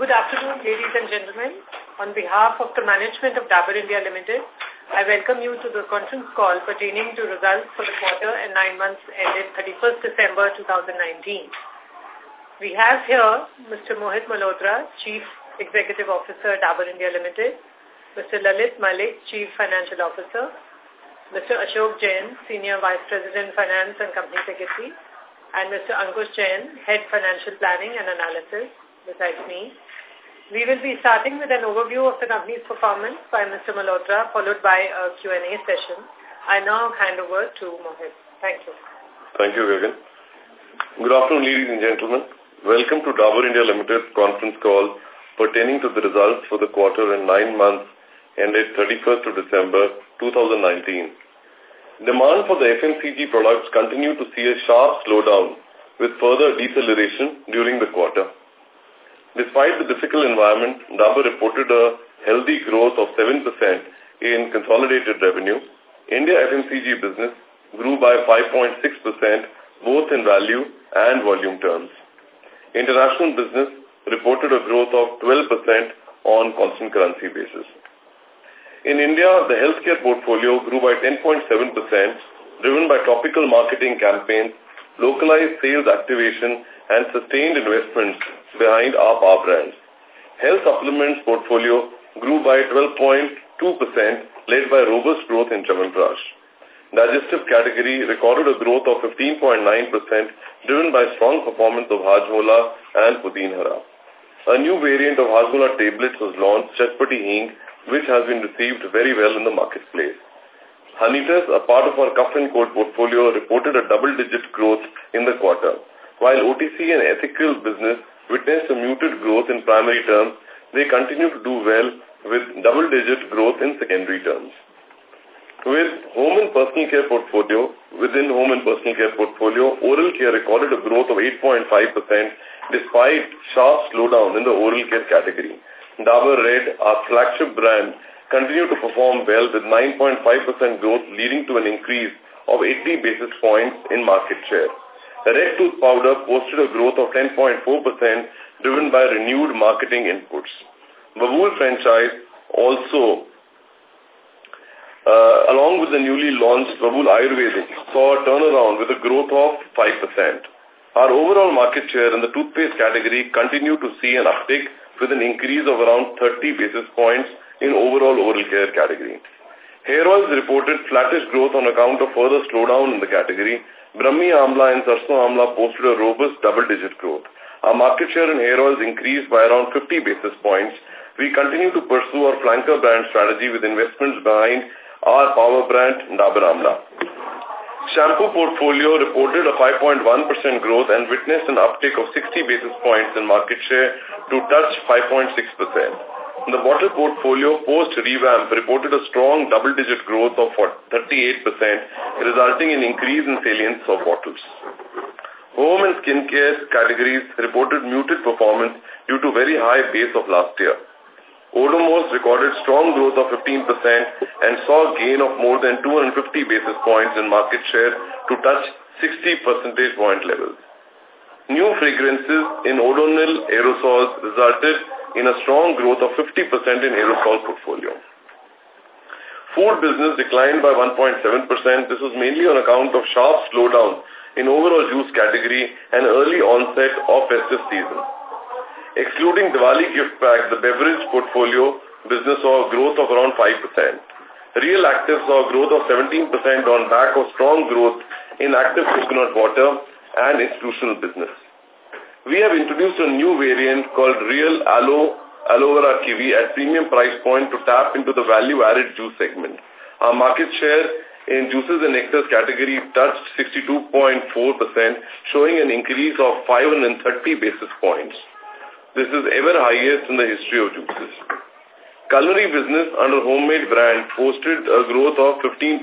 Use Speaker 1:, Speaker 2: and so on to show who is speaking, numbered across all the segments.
Speaker 1: Good afternoon, ladies and gentlemen. On behalf of the management of Dabur India Limited, I welcome you to the conference call pertaining to results for the quarter and nine months ended 31st December 2019. We have here Mr. Mohit Malhotra, Chief Executive Officer, Dabur India Limited, Mr. Lalit Malik, Chief Financial Officer, Mr. Ashok Jain, Senior Vice President, Finance and Company Secretary, and Mr. Ankush Jain, Head Financial Planning and Analysis, besides me. We will be starting with an overview of the company's performance by Mr. Malhotra, followed by a Q&A session. I now hand over to Mohit. Thank you.
Speaker 2: Thank you, Gagan. Good afternoon, ladies and gentlemen. Welcome to Dabur India Limited conference call pertaining to the results for the quarter and nine months ended 31st of December 2019. Demand for the FMCG products continued to see a sharp slowdown with further deceleration during the quarter. Despite the difficult environment, Dabur reported a healthy growth of 7% in consolidated revenue. India FMCG business grew by 5.6% both in value and volume terms. International business reported a growth of 12% on constant currency basis. In India, the healthcare portfolio grew by 10.7%, driven by topical marketing campaigns, localized sales activation, and sustained investments behind our power brands. Health supplements portfolio grew by 12.2%, led by robust growth in Chyawanprash. Digestive category recorded a growth of 15.9%, driven by strong performance of Hajmola and Pudin Hara. A new variant of Hajmola tablets was launched, Chatpati Hing, which has been received very well in the marketplace. Honitus, a part of our cough and cold portfolio, reported a double-digit growth in the quarter. While OTC and ethical business witnessed a muted growth in primary terms, they continue to do well with double-digit growth in secondary terms. With home and personal care portfolio, within home and personal care portfolio, oral care recorded a growth of 8.5% despite sharp slowdown in the oral care category. Dabur Red, our flagship brand, continued to perform well with 9.5% growth leading to an increase of 80 basis points in market share. Red Tooth Powder posted a growth of 10.4% driven by renewed marketing inputs. Babool franchise also, uh, along with the newly launched Babool Ayurvedic, saw a turnaround with a growth of 5%. Our overall market share in the toothpaste category continued to see an uptick with an increase of around 30 basis points in overall oral care category. Hair oils reported flattish growth on account of further slowdown in the category Brahmi Amla and Sarson Amla posted a robust double-digit growth. Our market share in hair oils increased by around 50 basis points. We continue to pursue our flanker brand strategy with investments behind our power brand, Dabur Amla. Shampoo portfolio reported a 5.1% growth and witnessed an uptick of 60 basis points in market share to touch 5.6%. The bottle portfolio post-revamp reported a strong double-digit growth of 38%, resulting in increase in salience of bottles. Home and skincare categories reported muted performance due to very high base of last year. Odomos recorded strong growth of 15% and saw a gain of more than 250 basis points in market share to touch 60 percentage point levels. New fragrances in Odonil aerosols resulted in a strong growth of 50% in aerosol portfolio. Food business declined by 1.7%. This was mainly on account of sharp slowdown in overall juice category and early onset of festive season. Excluding Diwali gift pack, the beverage portfolio business saw a growth of around 5%. Real Active saw a growth of 17% on back of strong growth in active coconut water and institutional business we have introduced a new variant called Real Aloe Aloe Vera Kiwi at premium price point to tap into the value-added juice segment. Our market share in juices and nectars category touched 62.4%, showing an increase of 530 basis points. This is ever highest in the history of juices. Culinary business under Hommade brand posted a growth of 15%.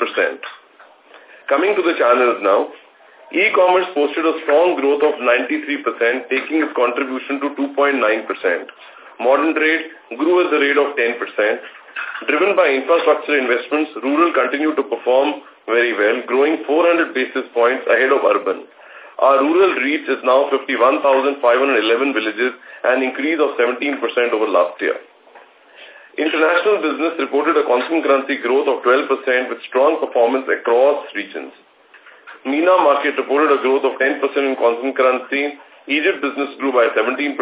Speaker 2: Coming to the channels now, E-commerce posted a strong growth of 93%, taking its contribution to 2.9%. Modern trade grew at the rate of 10%. Driven by infrastructure investments, rural continued to perform very well, growing 400 basis points ahead of urban. Our rural reach is now 51,511 villages, an increase of 17% over last year. International business reported a constant currency growth of 12% with strong performance across regions. MENA market reported a growth of 10% in constant currency. Egypt business grew by 17%.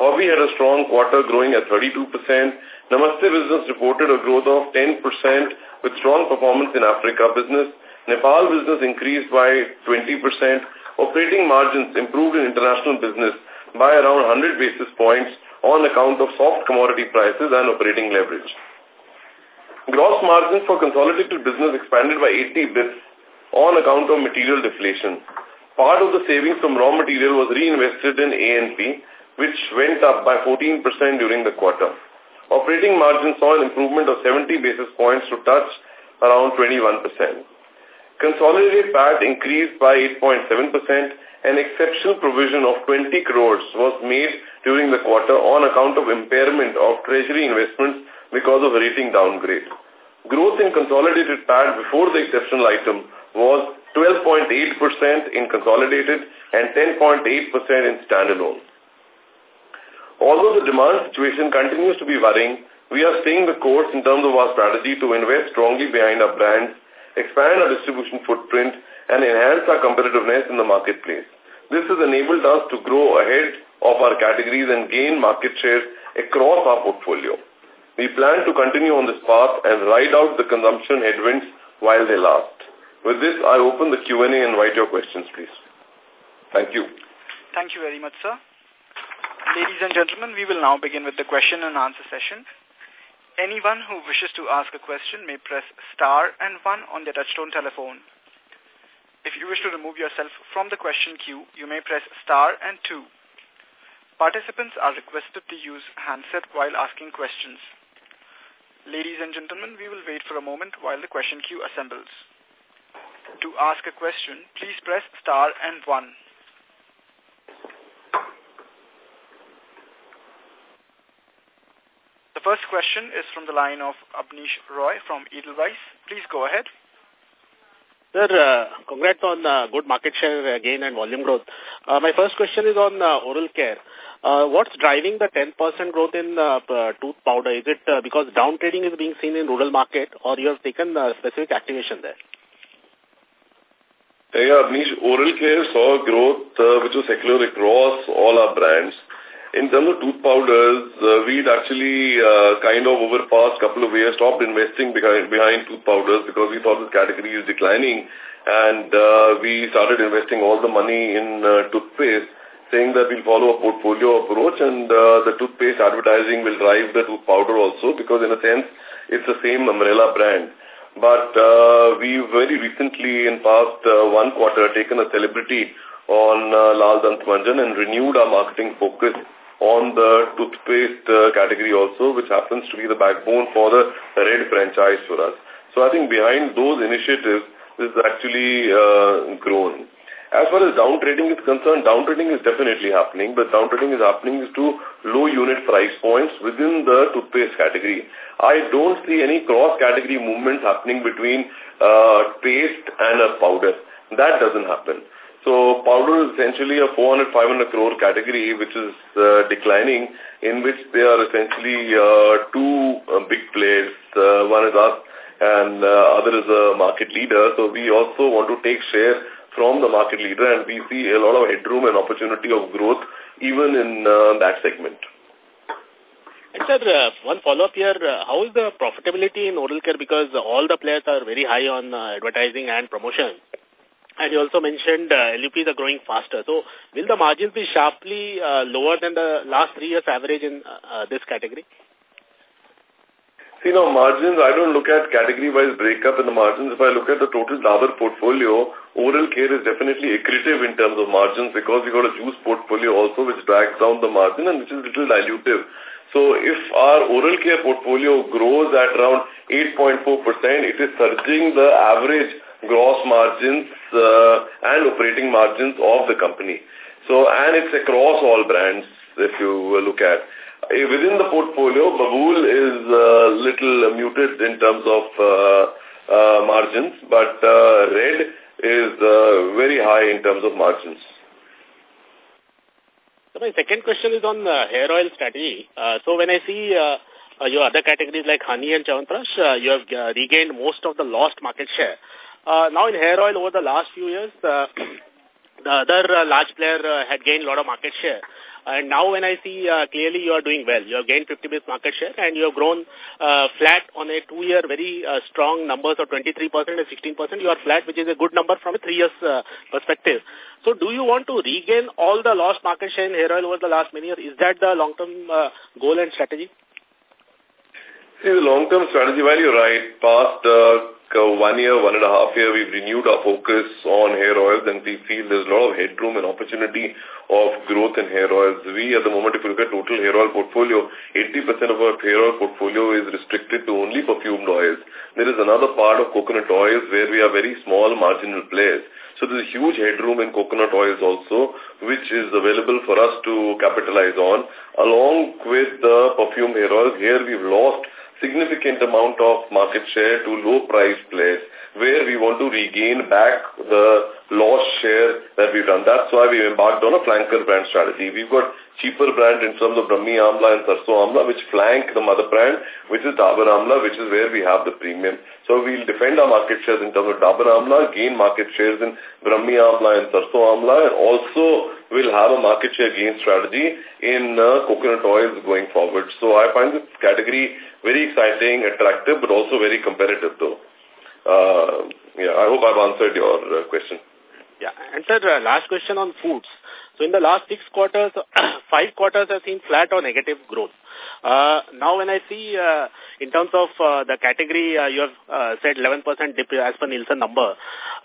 Speaker 2: Hobi had a strong quarter growing at 32%. Namaste business reported a growth of 10% with strong performance in Africa business. Nepal business increased by 20%. Operating margins improved in international business by around 100 basis points on account of soft commodity prices and operating leverage. Gross margins for consolidated business expanded by 80 bits on account of material deflation. Part of the savings from raw material was reinvested in A&P, which went up by 14% during the quarter. Operating margin saw an improvement of 70 basis points to touch around 21%. Consolidated PAT increased by 8.7%. An exceptional provision of 20 crores was made during the quarter on account of impairment of treasury investments because of rating downgrade. Growth in consolidated PAT before the exceptional item was 12.8% in consolidated and 10.8% in standalone. Although the demand situation continues to be worrying, we are staying the course in terms of our strategy to invest strongly behind our brands, expand our distribution footprint, and enhance our competitiveness in the marketplace. This has enabled us to grow ahead of our categories and gain market share across our portfolio. We plan to continue on this path and ride out the consumption headwinds while they last. With this, I open the Q&A and invite your questions, please. Thank you.
Speaker 3: Thank you very much, sir. Ladies and gentlemen, we will now begin with the question and answer session. Anyone who wishes to ask a question may press star and one on their touchtone telephone. If you wish to remove yourself from the question queue, you may press star and two. Participants are requested to use handset while asking questions. Ladies and gentlemen, we will wait for a moment while the question queue assembles to ask a question, please press star and one. The first question is from the line of Abneesh Roy from Edelweiss. Please go ahead.
Speaker 4: Sir, uh, congrats on uh, good market share gain and volume growth. Uh, my first question is on uh, oral care. Uh, what's driving the 10% growth in uh, uh, tooth powder? Is it uh, because down trading is being seen in rural market or you have taken uh, specific activation there?
Speaker 2: Yeah, Abneesh, oral care saw growth uh, which was secular across all our brands. In terms of tooth powders, uh, we'd actually uh, kind of over past couple of years stopped investing behind, behind tooth powders because we thought this category is declining and uh, we started investing all the money in uh, toothpaste saying that we'll follow a portfolio approach and uh, the toothpaste advertising will drive the tooth powder also because in a sense it's the same umbrella brand. But uh, we've very recently, in past uh, one quarter, taken a celebrity on uh, Lal and renewed our marketing focus on the toothpaste uh, category also, which happens to be the backbone for the Red franchise for us. So I think behind those initiatives, this is actually uh, grown. As far as down trading is concerned, down trading is definitely happening, but down trading is happening to low unit price points within the toothpaste category. I don't see any cross-category movements happening between uh, paste and a powder. That doesn't happen. So powder is essentially a 400-500 crore category which is uh, declining in which there are essentially uh, two uh, big players. Uh, one is us and uh, other is a market leader. So we also want to take share from the market leader and we see a lot of headroom and opportunity of growth even in uh, that segment.
Speaker 4: And sir, uh, one follow-up here. Uh, how is the profitability in oral care? Because all the players are very high on uh, advertising and promotion. And you also mentioned uh, LUPs are growing faster. So will the margins be sharply uh, lower than the last three years average in uh, this category?
Speaker 2: See now margins, I don't look at category-wise breakup in the margins. If I look at the total Dabur portfolio, oral care is definitely accretive in terms of margins because we got a juice portfolio also which drags down the margin and which is little dilutive. So if our oral care portfolio grows at around 8.4%, it is surging the average gross margins uh, and operating margins of the company. So and it's across all brands if you look at. Uh, within the portfolio, Babool is a little muted in terms of uh, uh, margins, but Red is very high in terms of margins.
Speaker 4: So my second question is on hair oil strategy. so when I see your other categories like honey and Chyawanprash, you have regained most of the lost market share. now in hair oil over the last few years, the other large player had gained a lot of market share. And now when I see uh, clearly you are doing well, you have gained 50 base market share and you have grown uh, flat on a two-year very uh, strong numbers of 23% and 16%. You are flat, which is a good number from a three years uh, perspective. So do you want to regain all the lost market share in hair oil over the last many years? Is that the long-term uh, goal and strategy?
Speaker 2: See, the long-term strategy, while you're right, past uh, one year, one and a half year, we've renewed our focus on hair oils and we feel there's a lot of headroom and opportunity of growth in hair oils. We, at the moment, if you look at total hair oil portfolio, 80% of our hair oil portfolio is restricted to only perfumed oils. There is another part of coconut oils where we are very small marginal players. So there's a huge headroom in coconut oils also, which is available for us to capitalize on. Along with the perfume hair oils, here we've lost significant amount of market share to low price players where we want to regain back the lost share that we've done. That's why we've embarked on a flanker brand strategy. We've got cheaper brand in terms of Brahmi Amla and Sarso Amla, which flank the mother brand, which is Dabur Amla, which is where we have the premium. So we'll defend our market shares in terms of Dabur Amla, gain market shares in Brahmi Amla and Sarso Amla, and also we'll have a market share gain strategy in uh, coconut oils going forward. So I find this category very exciting, attractive, but also very competitive though uh, yeah, I hope I've answered your uh, question.
Speaker 4: Yeah, and sir, uh, last question on foods. So in the last six quarters, five quarters have seen flat or negative growth. Uh, now when I see uh, in terms of uh, the category, uh, you have uh, said 11% dip as per Nielsen number.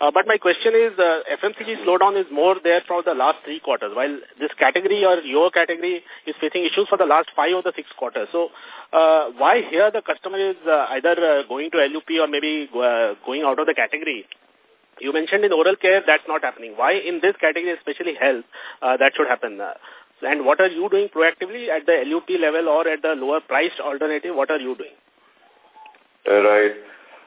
Speaker 4: Uh, but my question is, uh, FMCG slowdown is more there for the last three quarters, while this category or your category is facing issues for the last five or the six quarters. So uh, why here the customer is uh, either uh, going to LUP or maybe uh, going out of the category? You mentioned in oral care that's not happening. Why in this category, especially health, uh, that should happen? Uh, and what are you doing proactively at the LUP level or at the lower priced alternative? What are you doing?
Speaker 2: Right.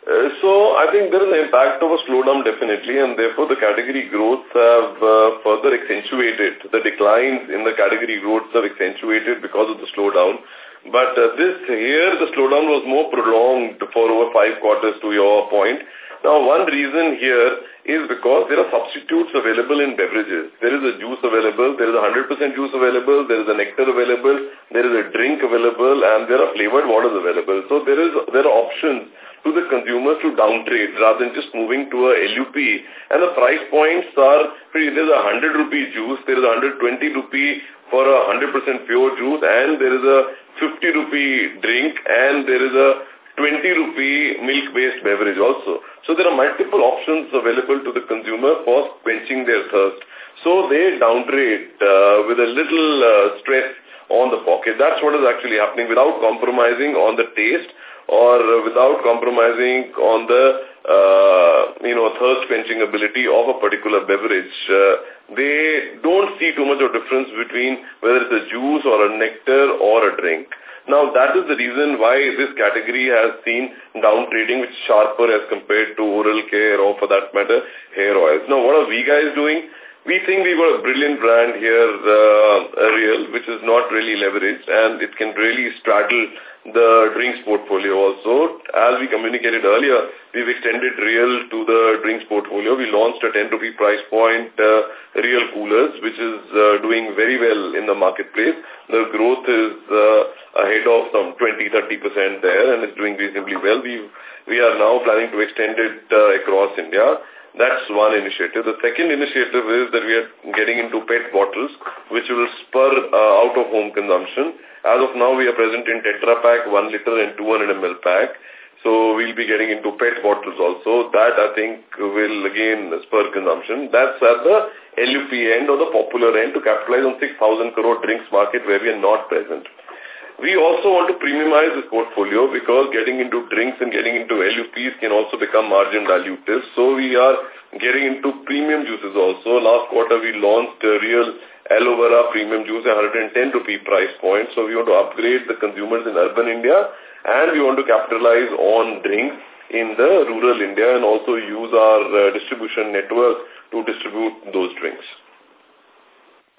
Speaker 2: Uh, so I think there is an impact of a slowdown definitely and therefore the category growths have uh, further accentuated. The declines in the category growths have accentuated because of the slowdown. But uh, this year the slowdown was more prolonged for over five quarters to your point. Now, one reason here is because there are substitutes available in beverages. There is a juice available, there is a 100% juice available, there is a nectar available, there is a drink available, and there are flavored waters available. So there is there are options to the consumers to downtrade rather than just moving to a LUP. And the price points are, there's a 100 rupee juice, there is a 120 rupee for a 100% pure juice, and there is a 50 rupee drink, and there is a 20 rupee milk-based beverage also. So there are multiple options available to the consumer for quenching their thirst. So they downgrade uh, with a little uh, stress on the pocket. That's what is actually happening without compromising on the taste or without compromising on the uh, you know thirst quenching ability of a particular beverage. Uh, they don't see too much of difference between whether it's a juice or a nectar or a drink. Now, that is the reason why this category has seen down trading which is sharper as compared to oral care or for that matter, hair oils. Now, what are we guys doing? We think we've got a brilliant brand here, uh, a Real, which is not really leveraged and it can really straddle the drinks portfolio also. As we communicated earlier, we've extended Real to the drinks portfolio. We launched a 10 rupee price point uh, Real Coolers, which is uh, doing very well in the marketplace. The growth is uh, ahead of some 20-30% there and it's doing reasonably well. we we are now planning to extend it uh, across India. That's one initiative. The second initiative is that we are getting into PET bottles, which will spur uh, out-of-home consumption. As of now, we are present in Tetra Pak, 1 liter and 200 ml pack. So we'll be getting into PET bottles also. That, I think, will again spur consumption. That's at the LUP end or the popular end to capitalize on 6,000 crore drinks market where we are not present. We also want to premiumize this portfolio because getting into drinks and getting into LUPs can also become margin dilutive. So we are getting into premium juices also. Last quarter we launched a real aloe vera premium juice at 110 rupee price point. So we want to upgrade the consumers in urban India and we want to capitalize on drinks in the rural India and also use our uh, distribution network to distribute those drinks.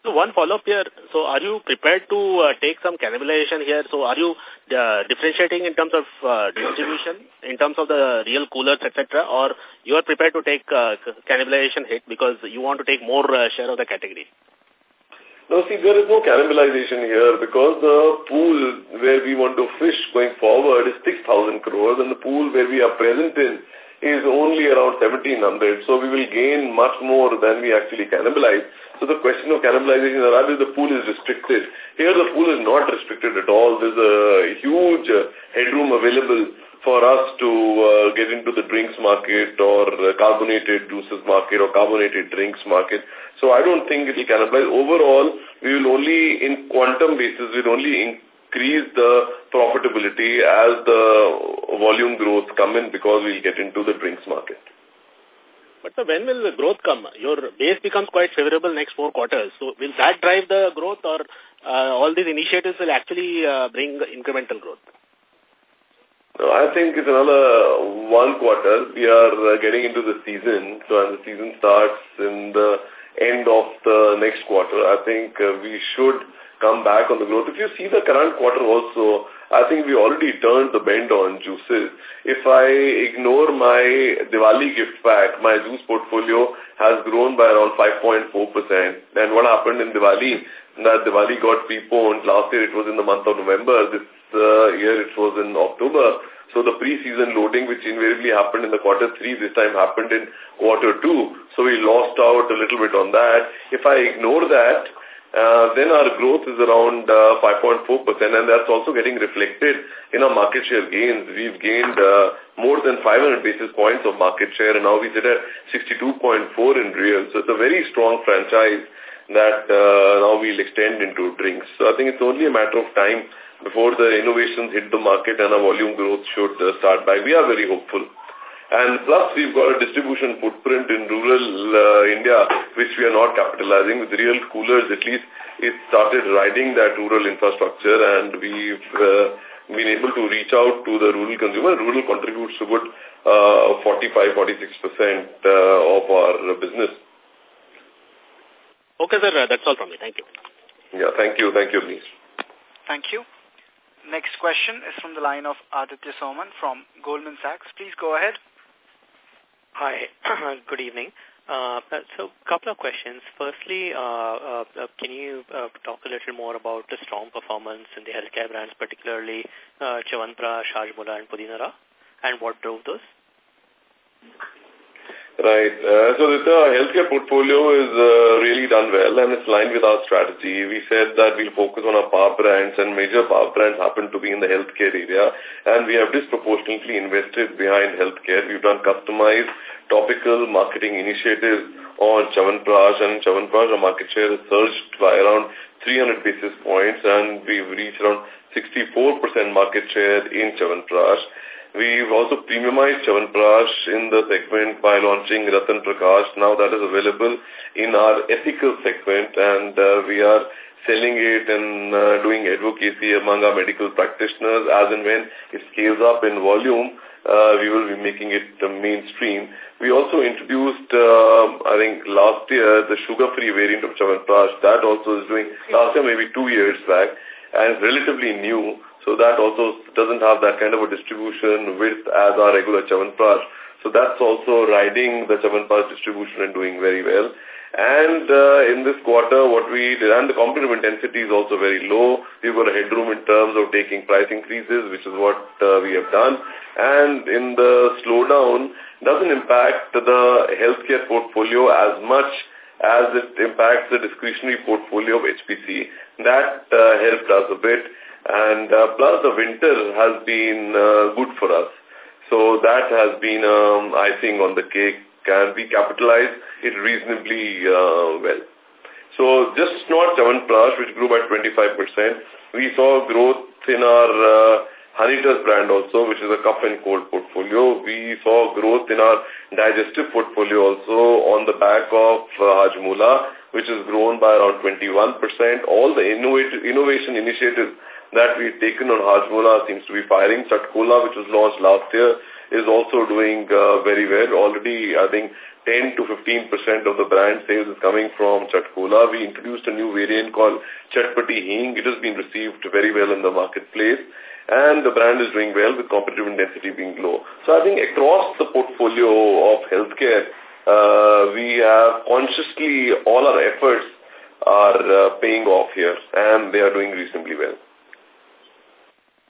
Speaker 4: So one follow-up here. So are you prepared to uh, take some cannibalization here? So are you uh, differentiating in terms of uh, distribution, in terms of the real coolers, etc., or you are prepared to take cannibalization hit because you want to take more share of the category?
Speaker 2: No, see, there is no cannibalization here because the pool where we want to fish going forward is 6,000 crores and the pool where we are present in is only around 1700. So we will gain much more than we actually cannibalize. So the question of cannibalization, rather the pool is restricted. Here the pool is not restricted at all. There's a huge uh, headroom available for us to uh, get into the drinks market or carbonated juices market or carbonated drinks market. So I don't think it will cannibalize. Overall, we will only, in quantum basis, we'll only increase the profitability as the volume growth come in because we'll get into the drinks market. But sir, when will the growth come? Your base becomes quite favorable
Speaker 4: next four quarters. So will that drive the growth or uh, all these initiatives will actually uh, bring incremental growth?
Speaker 2: No, I think it's another one quarter. We are uh, getting into the season. So and the season starts in the end of the next quarter. I think uh, we should come back on the growth. If you see the current quarter also, I think we already turned the bend on juices. If I ignore my Diwali gift pack, my juice portfolio has grown by around 5.4%. And what happened in Diwali? That Diwali got preponed. Last year it was in the month of November. This uh, year it was in October. So the pre-season loading, which invariably happened in the quarter three, this time happened in quarter two. So we lost out a little bit on that. If I ignore that, uh, then our growth is around 5.4%, uh, and that's also getting reflected in our market share gains. We've gained uh, more than 500 basis points of market share, and now we sit at 62.4 in real. So it's a very strong franchise that uh, now we'll extend into drinks. So I think it's only a matter of time before the innovations hit the market and our volume growth should start by. We are very hopeful. And plus, we've got a distribution footprint in rural uh, India, which we are not capitalizing. With real coolers, at least, it started riding that rural infrastructure, and we've uh, been able to reach out to the rural consumer. Rural contributes to about uh, 45-46% uh, of our business.
Speaker 4: Okay, sir. That's all from me.
Speaker 3: Thank you.
Speaker 2: Yeah, thank you. Thank you, please.
Speaker 3: Thank you. Next question is from the line of Aditya Soman from Goldman Sachs. Please go ahead. Hi, good evening.
Speaker 5: Uh, so, couple of questions. Firstly, uh, uh, uh, can you uh, talk a little more about the strong performance in the healthcare brands, particularly uh, Chavanpra, Shajmula, and Pudinara, and what drove those?
Speaker 2: Right. Uh, so the healthcare portfolio is uh, really done well and it's lined with our strategy. We said that we'll focus on our power brands and major power brands happen to be in the healthcare area and we have disproportionately invested behind healthcare. We've done customized topical marketing initiatives on Chyawanprash and Chyawanprash our market share has surged by around 300 basis points and we've reached around 64% market share in Chyawanprash. We've also premiumized Chyawanprash in the segment by launching Ratnaprash. Now that is available in our ethical segment and uh, we are selling it and uh, doing advocacy among our medical practitioners as and when it scales up in volume, uh, we will be making it uh, mainstream. We also introduced, um, I think last year, the sugar-free variant of Chyawanprash. That also is doing, last year maybe two years back and relatively new so that also doesn't have that kind of a distribution width as our regular Chyawanprash. So that's also riding the Chyawanprash distribution and doing very well. And uh, in this quarter, what we did, and the competitive intensity is also very low. We've got a headroom in terms of taking price increases, which is what uh, we have done. And in the slowdown, doesn't impact the healthcare portfolio as much as it impacts the discretionary portfolio of HPC. That uh, helped us a bit. And uh, plus the winter has been uh, good for us. So that has been, um, I think, on the cake. Can we capitalize it reasonably uh, well? So just not plus, which grew by 25%. We saw growth in our... Uh, Honitus brand also, which is a cup and cold portfolio. We saw growth in our digestive portfolio also on the back of uh, Hajmola, which has grown by around 21%. All the innovation initiatives that we've taken on Hajmola seems to be firing. Chatkola, which was launched last year, is also doing uh, very well. Already, I think, 10 to 15% of the brand sales is coming from Chatkola. We introduced a new variant called Chatpati Hing. It has been received very well in the marketplace. And the brand is doing well with competitive intensity being low. So I think across the portfolio of healthcare, uh, we have consciously, all our efforts are uh, paying off here and they are doing reasonably well.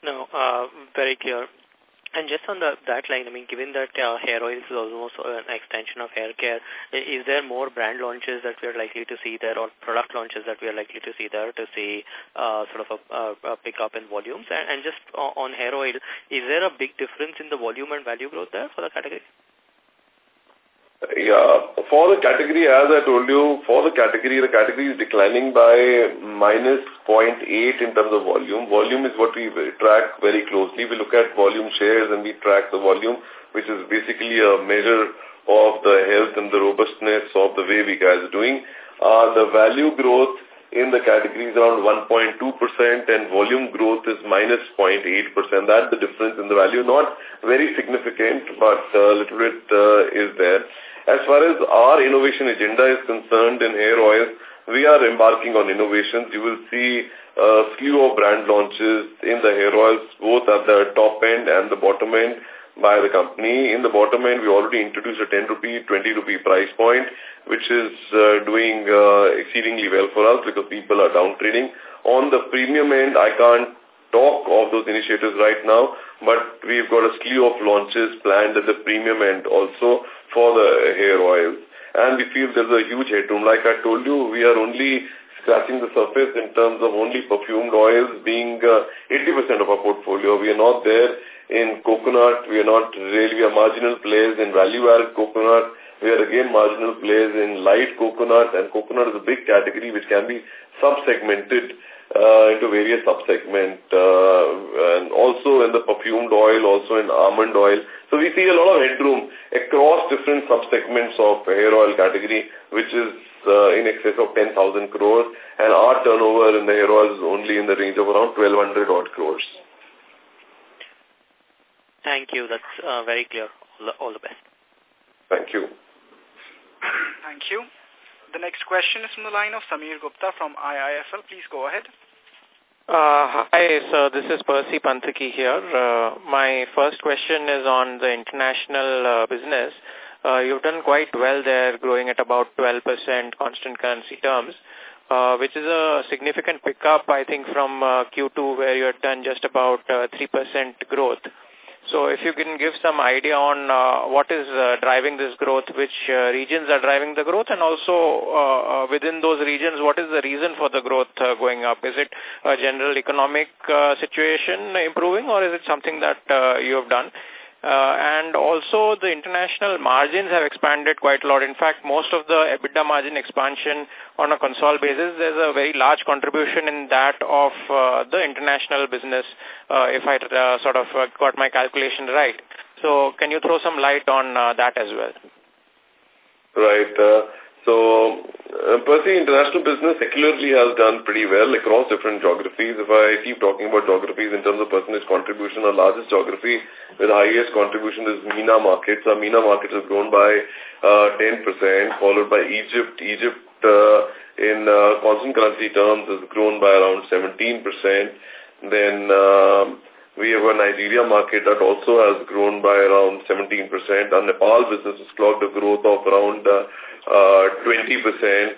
Speaker 5: No, uh, very clear. And just on the, that line, I mean, given that uh, hair oil is almost an extension of hair care, is there more brand launches that we are likely to see there or product launches that we are likely to see there to see uh, sort of a, a pickup in volumes? And, and just uh, on hair oil, is there a big difference in the volume and value growth there for the category?
Speaker 2: Yeah, for the category, as I told you, for the category, the category is declining by minus 0.8 in terms of volume. Volume is what we track very closely. We look at volume shares and we track the volume, which is basically a measure of the health and the robustness of the way we guys are doing. Uh, the value growth in the category is around 1.2% and volume growth is minus 0.8%. That's the difference in the value. Not very significant, but a uh, little bit uh, is there. As far as our innovation agenda is concerned in hair oils, we are embarking on innovations. You will see a slew of brand launches in the hair oils, both at the top end and the bottom end by the company. In the bottom end, we already introduced a 10 rupee, 20 rupee price point, which is uh, doing uh, exceedingly well for us because people are down trading. On the premium end, I can't talk of those initiatives right now, but we've got a slew of launches planned at the premium end also for the hair oils. And we feel there's a huge headroom. Like I told you, we are only scratching the surface in terms of only perfumed oils being 80% uh, of our portfolio. We are not there in coconut. We are not really, a marginal place in value-added coconut we are again marginal players in light coconut, and coconut is a big category which can be sub-segmented uh, into various sub segments uh, and also in the perfumed oil, also in almond oil. So we see a lot of headroom across different sub-segments of hair oil category, which is uh, in excess of 10,000 crores, and our turnover in the hair oil is only in the range of around 1,200 odd crores.
Speaker 5: Thank you. That's uh, very clear. All the, all the best.
Speaker 6: Thank you.
Speaker 3: Thank you. The next question is from the line of Samir Gupta from IIFL. Please go ahead.
Speaker 6: Uh, hi, sir. This is Percy Panthaki here. Uh, my first question is on the international uh, business. Uh, you've done quite well there, growing at about 12% constant currency terms, uh, which is a significant pickup, I think, from uh, Q2 where you had done just about uh, 3% growth. So if you can give some idea on uh, what is uh, driving this growth, which uh, regions are driving the growth, and also uh, uh, within those regions, what is the reason for the growth uh, going up? Is it a general economic situation improving, or is it something that you have done? Uh, and also the international margins have expanded quite a lot. In fact, most of the EBITDA margin expansion on a consol basis, there's a very large contribution in that of uh, the international business, uh, if I uh, sort of uh, got my calculation right. So can you throw some light on uh, that as well?
Speaker 2: Right. So uh, Percy international business secularly has done pretty well across different geographies. If I keep talking about geographies in terms of percentage contribution, our largest geography with highest contribution is MENA markets. Our MENA markets have grown by uh, 10%, followed by Egypt. Egypt uh, in uh, constant currency terms has grown by around 17%. Then uh, we have a Nigeria market that also has grown by around 17%. Our Nepal business has clocked a growth of around uh, 20%. Uh,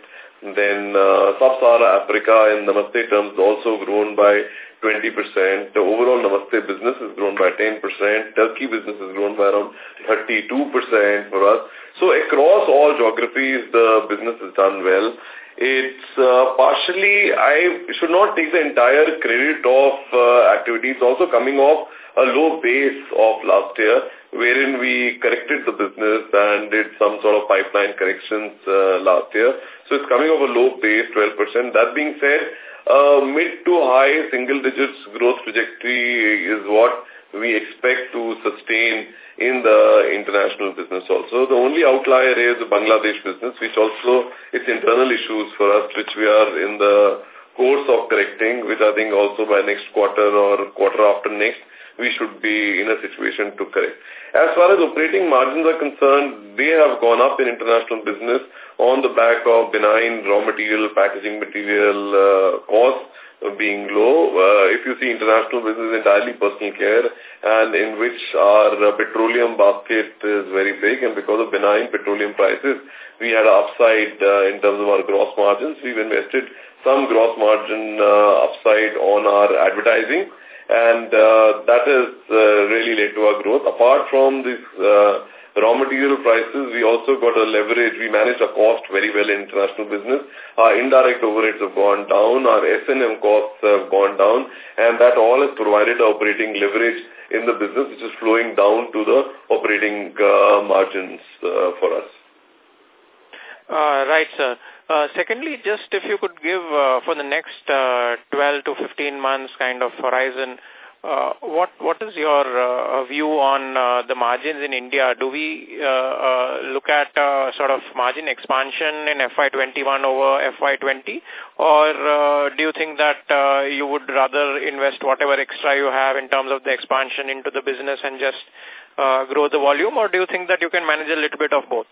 Speaker 2: then uh, Sub-Saharan Africa in Namaste terms also grown by 20%. The overall Namaste business has grown by 10%. Turkey business has grown by around 32% for us. So across all geographies, the business has done well. It's uh, partially, I should not take the entire credit of uh, activities also coming off a low base of last year wherein we corrected the business and did some sort of pipeline corrections uh, last year. So it's coming off a low base, 12%. That being said, uh, mid to high single digits growth trajectory is what we expect to sustain in the international business also. The only outlier is the Bangladesh business, which also its internal issues for us, which we are in the course of correcting, which I think also by next quarter or quarter after next, we should be in a situation to correct. As far as operating margins are concerned, they have gone up in international business on the back of benign raw material, packaging material uh, costs being low. Uh, if you see international business entirely personal care and in which our uh, petroleum basket is very big and because of benign petroleum prices, we had an upside uh, in terms of our gross margins. We've invested some gross margin uh, upside on our advertising and uh, that has uh, really led to our growth. Apart from this uh, raw material prices, we also got a leverage. We managed our cost very well in international business. Our indirect overheads have gone down. Our S&M costs have gone down. And that all has provided operating leverage in the business, which is flowing down to the operating uh, margins uh, for us.
Speaker 6: Uh, right, sir. Uh, secondly, just if you could give uh, for the next uh, 12 to 15 months kind of horizon, uh, what what is your uh, view on uh, the margins in India? Do we uh, uh, look at uh, sort of margin expansion in FY21 over FY20, or do you think that you would rather invest whatever extra you have in terms of the expansion into the business and just grow the volume, or do you think that you can manage a little bit of both?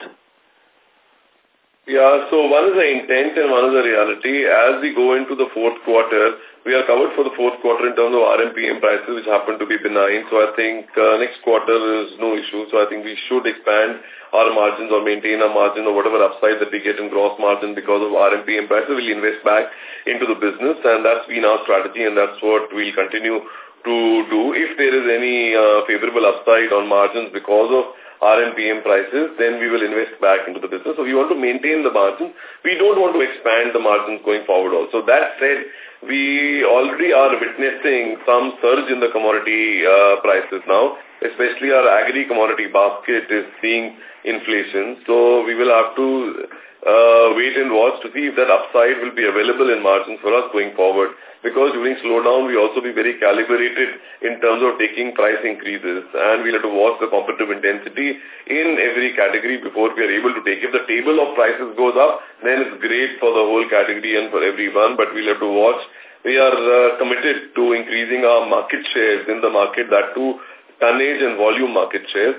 Speaker 2: Yeah, so one is the intent and one is the reality. As we go into the fourth quarter, we are covered for the fourth quarter in terms of RMPM prices, which happen to be benign. So I think uh, next quarter is no issue. So I think we should expand our margins or maintain our margin or whatever upside that we get in gross margin because of RMPM prices. We'll invest back into the business and that's been our strategy and that's what we'll continue to do if there is any uh, favorable upside on margins because of RMPM prices, then we will invest back into the business. So we want to maintain the margins. We don't want to expand the margins going forward also. That said, we already are witnessing some surge in the commodity uh, prices now, especially our agri commodity basket is seeing inflation. So we will have to uh, wait and watch to see if that upside will be available in margins for us going forward. Because during slowdown, we also be very calibrated in terms of taking price increases. And we'll have to watch the competitive intensity in every category before we are able to take. If the table of prices goes up, then it's great for the whole category and for everyone. But we'll have to watch. We are uh, committed to increasing our market shares in the market, that too tonnage and volume market shares.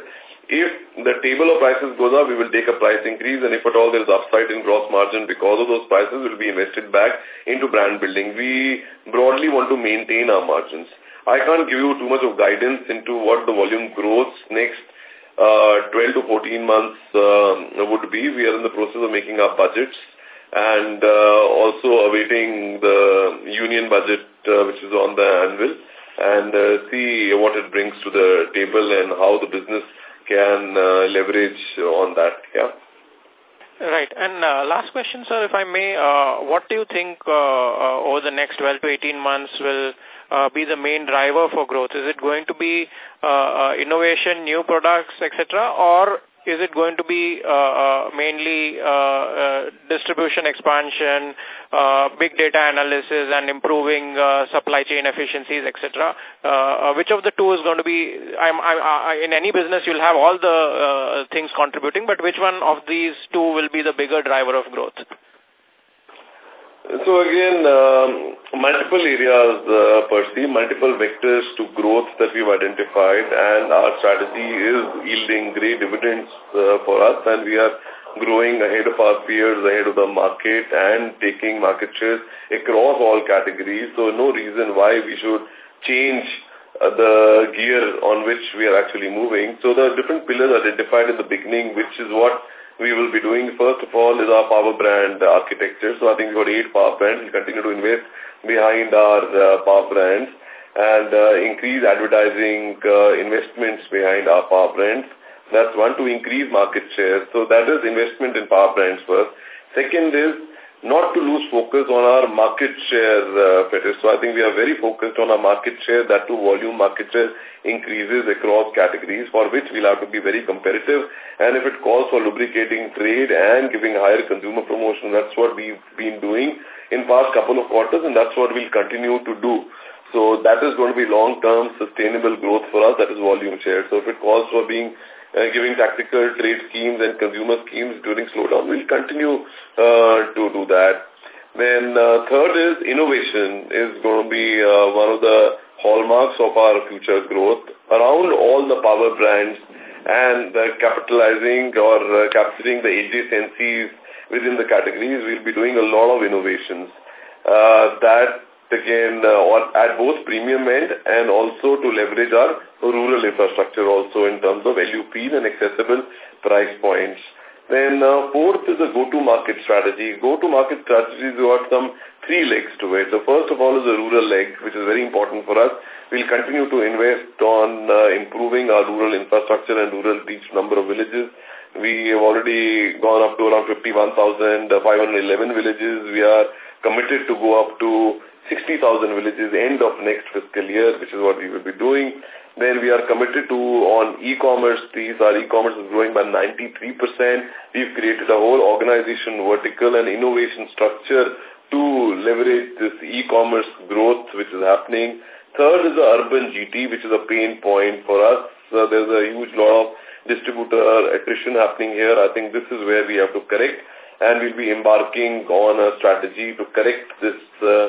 Speaker 2: If the table of prices goes up, we will take a price increase and if at all there is upside in gross margin because of those prices, will be invested back into brand building. We broadly want to maintain our margins. I can't give you too much of guidance into what the volume growth next uh, 12 to 14 months uh, would be. We are in the process of making our budgets and uh, also awaiting the union budget uh, which is on the anvil and uh, see what it brings to the table and how the business can uh, leverage on that. Yeah.
Speaker 6: Right. And uh, last question, sir, if I may, uh, what do you think uh, uh, over the next 12 to 18 months will uh, be the main driver for growth? Is it going to be uh, uh, innovation, new products, etc., or is it going to be uh, uh, mainly uh, distribution expansion, big data analysis, and improving supply chain efficiencies, etc.? which of the two is going to be, I'm, I'm, in any business you'll have all the things contributing, but which one of these two will be the bigger driver of growth?
Speaker 2: So again, um, multiple areas, uh, Percy, multiple vectors to growth that we've identified and our strategy is yielding great dividends uh, for us and we are growing ahead of our peers, ahead of the market and taking market shares across all categories. So no reason why we should change uh, the gear on which we are actually moving. So the different pillars identified in the beginning, which is what we will be doing first of all is our power brand architecture. So I think we've got eight power brands. We continue to invest behind our uh, power brands and uh, increase advertising uh, investments behind our power brands. That's one, to increase market share. So that is investment in power brands first. Second is not to lose focus on our market share, uh, So I think we are very focused on our market share, that to volume market share increases across categories, for which we'll have to be very competitive. And if it calls for lubricating trade and giving higher consumer promotion, that's what we've been doing in past couple of quarters, and that's what we'll continue to do. So that is going to be long-term sustainable growth for us, that is volume share. So if it calls for being uh, giving tactical trade schemes and consumer schemes during slowdown. We'll continue uh, to do that. Then uh, third is innovation is going to be uh, one of the hallmarks of our future growth around all the power brands and uh, capitalizing or uh, capturing the adjacencies within the categories. We'll be doing a lot of innovations. Uh, that again uh, at both premium end and also to leverage our rural infrastructure also in terms of LUPs and accessible price points. Then uh, fourth is a go-to-market strategy. Go-to-market strategies got some three legs to it. So first of all is the rural leg, which is very important for us. We'll continue to invest on uh, improving our rural infrastructure and rural reach number of villages. We have already gone up to around 51,511 villages. We are committed to go up to 60,000 villages end of next fiscal year, which is what we will be doing. Then we are committed to on e-commerce piece. Our e-commerce is growing by 93%. We've created a whole organization vertical and innovation structure to leverage this e-commerce growth which is happening. Third is the urban GT, which is a pain point for us. there's a huge lot of distributor attrition happening here. I think this is where we have to correct and we'll be embarking on a strategy to correct this uh,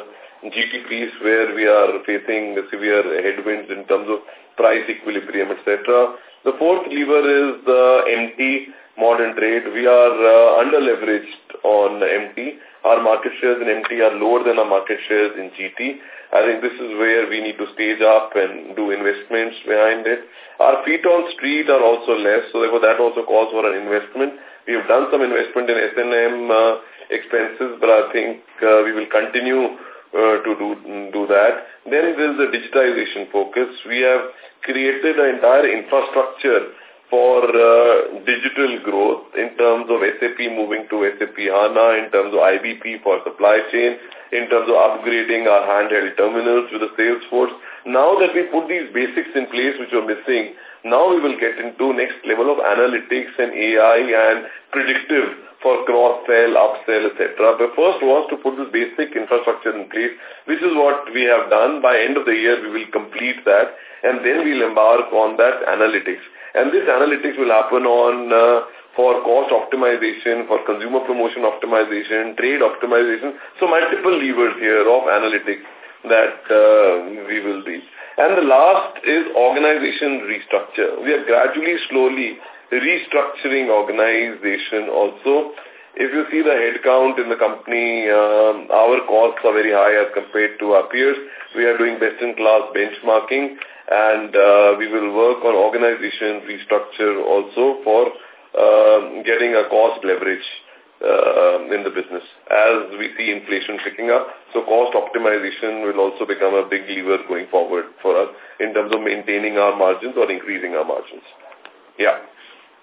Speaker 2: GT piece where we are facing severe headwinds in terms of price equilibrium, etc. The fourth lever is the MT modern trade. We are uh, under-leveraged on MT. Our market shares in MT are lower than our market shares in GT. I think this is where we need to stage up and do investments behind it. Our feet on street are also less, so therefore that also calls for an investment. We have done some investment in S&M uh, expenses, but I think uh, we will continue uh, to do, do that. Then there's the digitization focus. We have created an entire infrastructure for uh, digital growth in terms of SAP moving to SAP HANA, in terms of IBP for supply chain, in terms of upgrading our handheld terminals with the Salesforce. Now that we put these basics in place which are missing, now we will get into next level of analytics and AI and predictive for cross-sell, upsell, etc. The first was to put this basic infrastructure in place, which is what we have done. By end of the year, we will complete that, and then we'll embark on that analytics. And this analytics will happen on uh, for cost optimization, for consumer promotion optimization, trade optimization. So multiple levers here of analytics that uh, we will reach. And the last is organization restructure. We are gradually, slowly restructuring organization also. If you see the headcount in the company, um, our costs are very high as compared to our peers. We are doing best-in-class benchmarking and uh, we will work on organization restructure also for uh, getting a cost leverage uh, in the business as we see inflation picking up. So cost optimization will also become a big lever going forward for us in terms of maintaining our margins or increasing our margins. Yeah.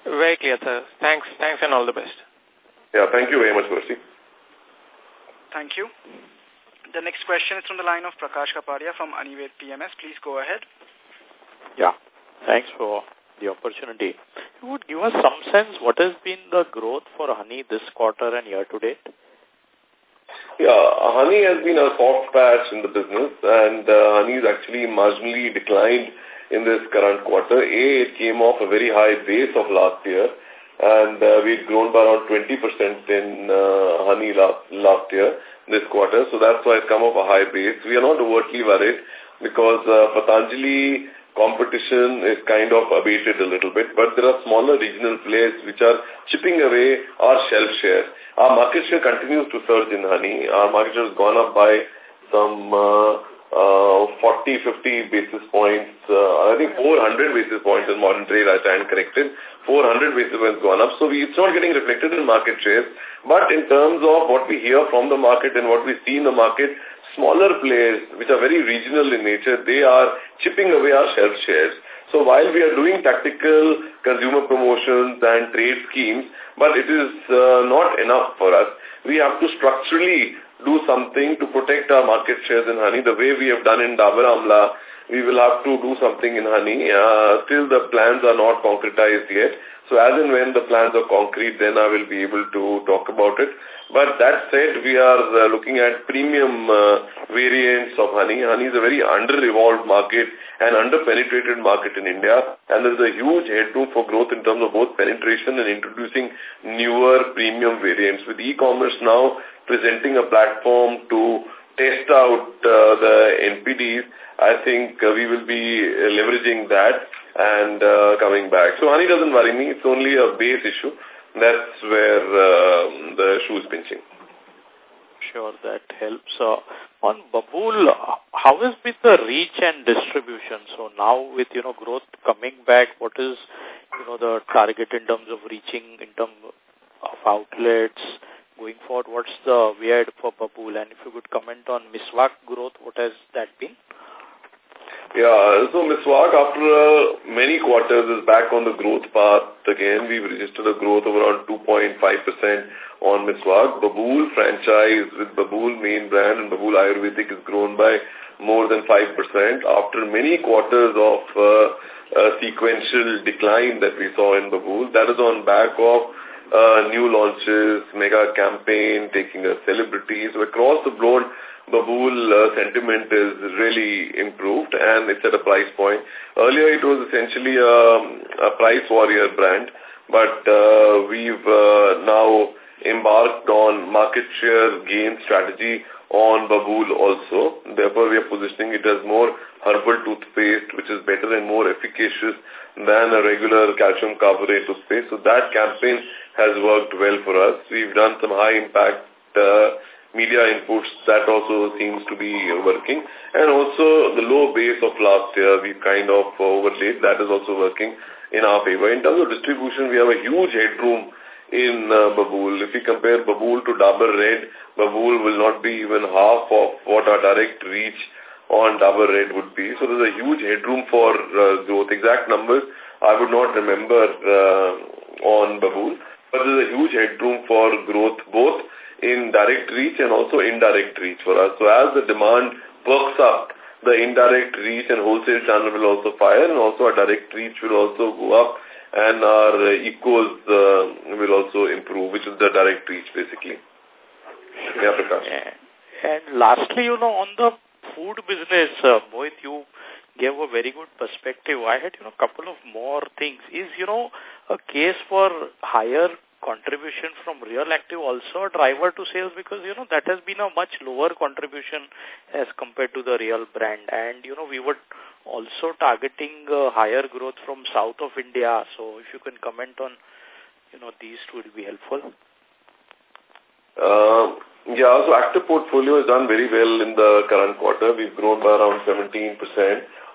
Speaker 6: Very clear, sir. Thanks. Thanks and all the best.
Speaker 2: Yeah, thank you very much, Percy.
Speaker 6: Thank you.
Speaker 3: The next question is from the line of Prakash Kapadia from Anived PMS. Please go ahead.
Speaker 5: Yeah. Thanks for the opportunity. You would give us some sense what has been the growth for honey this quarter and year to date?
Speaker 2: Yeah, honey has been a soft patch in the business and uh, honey has actually marginally declined in this current quarter. A, it came off a very high base of last year and uh, we have grown by around 20% in uh, honey last, last year, this quarter. So that's why it's come off a high base. We are not overtly worried because uh, Patanjali competition is kind of abated a little bit, but there are smaller regional players which are chipping away our shelf share. Our market share continues to surge in honey. Our market share has gone up by some uh, uh, 40, 50 basis points. Uh, I think 400 basis points in modern trade, I stand corrected. 400 basis points gone up. So we, it's not getting reflected in market shares. But in terms of what we hear from the market and what we see in the market, smaller players, which are very regional in nature, they are chipping away our shelf shares. So while we are doing tactical consumer promotions and trade schemes, but it is uh, not enough for us. We have to structurally do something to protect our market shares in honey the way we have done in Dabur Amla we will have to do something in honey. Uh, till the plans are not concretized yet. So as and when the plans are concrete, then I will be able to talk about it. But that said, we are uh, looking at premium uh, variants of honey. Honey is a very under-evolved market and under-penetrated market in India. And there is a huge headroom for growth in terms of both penetration and introducing newer premium variants. With e-commerce now presenting a platform to test out uh, the NPDs, I think uh, we will be uh, leveraging that and coming back. So honey doesn't worry me. It's only a base issue. That's where um, the shoe is pinching.
Speaker 5: Sure, that helps. Uh, on Babool, how has been the reach and distribution? So now with, you know, growth coming back, what is, you know, the target in terms of reaching, in terms of outlets, going forward, what's the weird for Babool? And if you could comment on Miswak growth, what has that been?
Speaker 2: Yeah, so Miswak, after uh, many quarters, is back on the growth path again. We've registered a growth of around 2.5% on Miswak. Babool franchise with Babool main brand and Babool Ayurvedic has grown by more than 5% after many quarters of uh, sequential decline that we saw in Babool. That is on back of uh, new launches, mega campaign, taking a celebrity. So across the board, Babool uh, sentiment is really improved and it's at a price point. Earlier it was essentially a, um, a price warrior brand, but uh, we've uh, now embarked on market share gain strategy on Babool also. Therefore, we are positioning it as more herbal toothpaste, which is better and more efficacious than a regular calcium carbonate of So that campaign has worked well for us. We've done some high impact uh, media inputs that also seems to be working and also the low base of last year we kind of overlaid that is also working in our favor in terms of distribution we have a huge headroom in uh, Babool. If we compare Babool to Dabur Red, Babool will not be even half of what our direct reach on Dabur Red would be. So there's a huge headroom for uh, growth. Exact numbers I would not remember uh, on Babool, but there's a huge headroom for growth both in direct reach and also indirect reach for us. So as the demand perks up, the indirect reach and wholesale channel will also fire and also our direct reach will also go up and our uh, equals uh, will also improve, which is the direct reach basically. Yeah, Prakash.
Speaker 5: And lastly, you know, on the food
Speaker 2: business, uh, Mohit, you gave a very good
Speaker 5: perspective. I had, you know, a couple of more things. Is, you know, a case for higher contribution from real active also a driver to sales because, you know, that has been a much lower contribution as compared to the real brand. And, you know, we were also targeting uh, higher growth from south of India. So if you can comment on, you know, these two be helpful.
Speaker 2: Uh, yeah, so active portfolio has done very well in the current quarter. We've grown by around 17%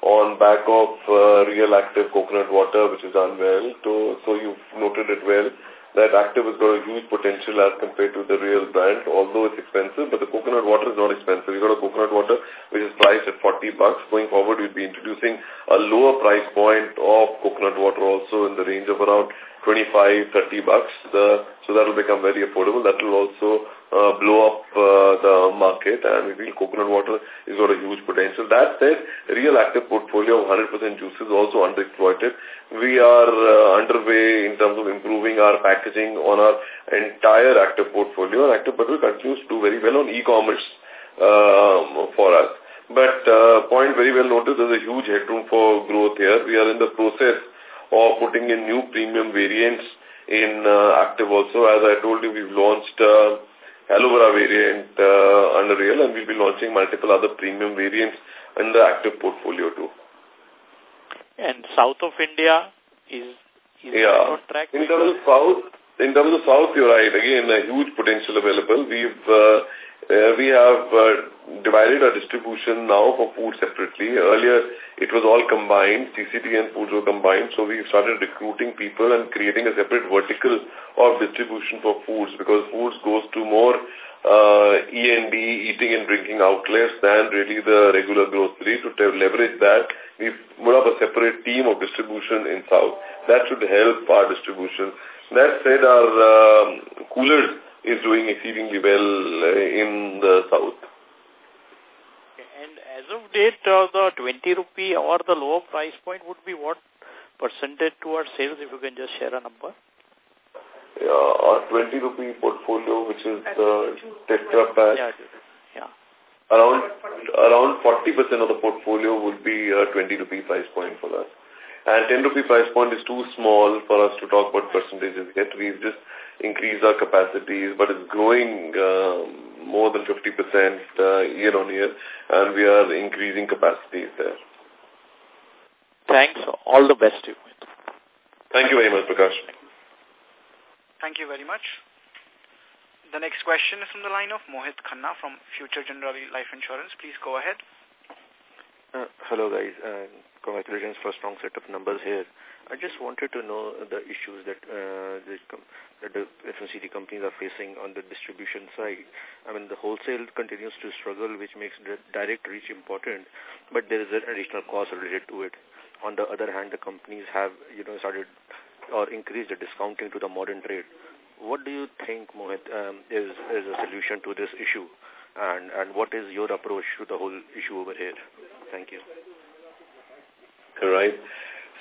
Speaker 2: on back of uh, real active coconut water, which has done well. So, so you've noted it well that active has got a huge potential as compared to the real brand, although it's expensive, but the coconut water is not expensive. We've got a coconut water which is priced at 40 bucks. Going forward, we'll be introducing a lower price point of coconut water also in the range of around 25, 30 bucks. The, so that will become very affordable. That will also uh, blow up uh, the market and we feel coconut water is got a huge potential. That said, real active portfolio of 100% juice is also underexploited. We are uh, underway in terms of improving our packaging on our entire active portfolio and active portfolio continues to do very well on e-commerce um, for us. But uh, point very well noted. there's a huge headroom for growth here. We are in the process or putting in new premium variants in uh, active also. As I told you, we've launched uh, aloe vera variant uh, under real and we'll be launching multiple other premium variants in the active portfolio too. And south of India is, is yeah. on track? In terms of south, in terms of South, you're right. Again, a huge potential available. We've uh, uh, we have uh, divided our distribution now for food separately. Earlier, it was all combined. CCT and food were combined. So we've started recruiting people and creating a separate vertical of distribution for foods because foods goes to more uh, E&D, eating and drinking outlets than really the regular grocery. To leverage that, we've put up a separate team of distribution in South. That should help our distribution. That said, our uh, coolers is doing exceedingly well uh, in the south.
Speaker 5: And as of
Speaker 2: date, uh, the 20 rupee or the lower
Speaker 5: price point would be what percentage to our sales, if you can just share a number?
Speaker 2: Yeah, our 20 rupee portfolio, which is the Tetra Pak, Yeah, yeah. Around, around 40% of the portfolio would be a 20 rupee price point for us. And 10 rupee price point is too small for us to talk about percentages yet. We've just increased our capacities, but it's growing uh, more than 50% uh, year on year, and we are increasing capacities there. Thanks. All the best to you. Thank you very much, Prakash.
Speaker 3: Thank you very much. The next question is from the line of Mohit Khanna from Future Generali Life Insurance. Please go ahead.
Speaker 1: Uh, hello, guys. Uh, congratulations for a strong set of numbers here.
Speaker 7: I just wanted to know the
Speaker 1: issues that, uh, the, that the FMCG companies are facing on the distribution side. I mean, the wholesale continues to struggle, which makes direct reach important, but there is an additional cost related to it. On the other hand, the companies have, you know, started or increased the discounting to the modern trade. What do you think, Mohit, um, is, is a solution to this issue? and, and what is your approach to the whole issue over here? Thank you.
Speaker 2: All right.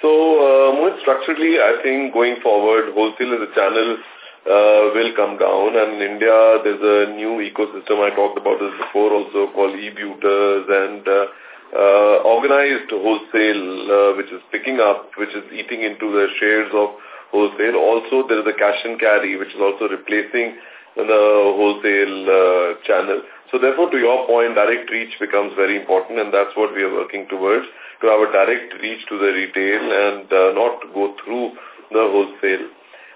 Speaker 2: So, uh, more structurally, I think going forward, wholesale as a channel uh, will come down. And in India, there's a new ecosystem. I talked about this before also called e-buters and uh, uh, organized wholesale, uh, which is picking up, which is eating into the shares of wholesale. Also, there is a cash and carry, which is also replacing the wholesale uh, channel. So therefore, to your point, direct reach becomes very important and that's what we are working towards, to have a direct reach to the retail and uh, not go through the wholesale.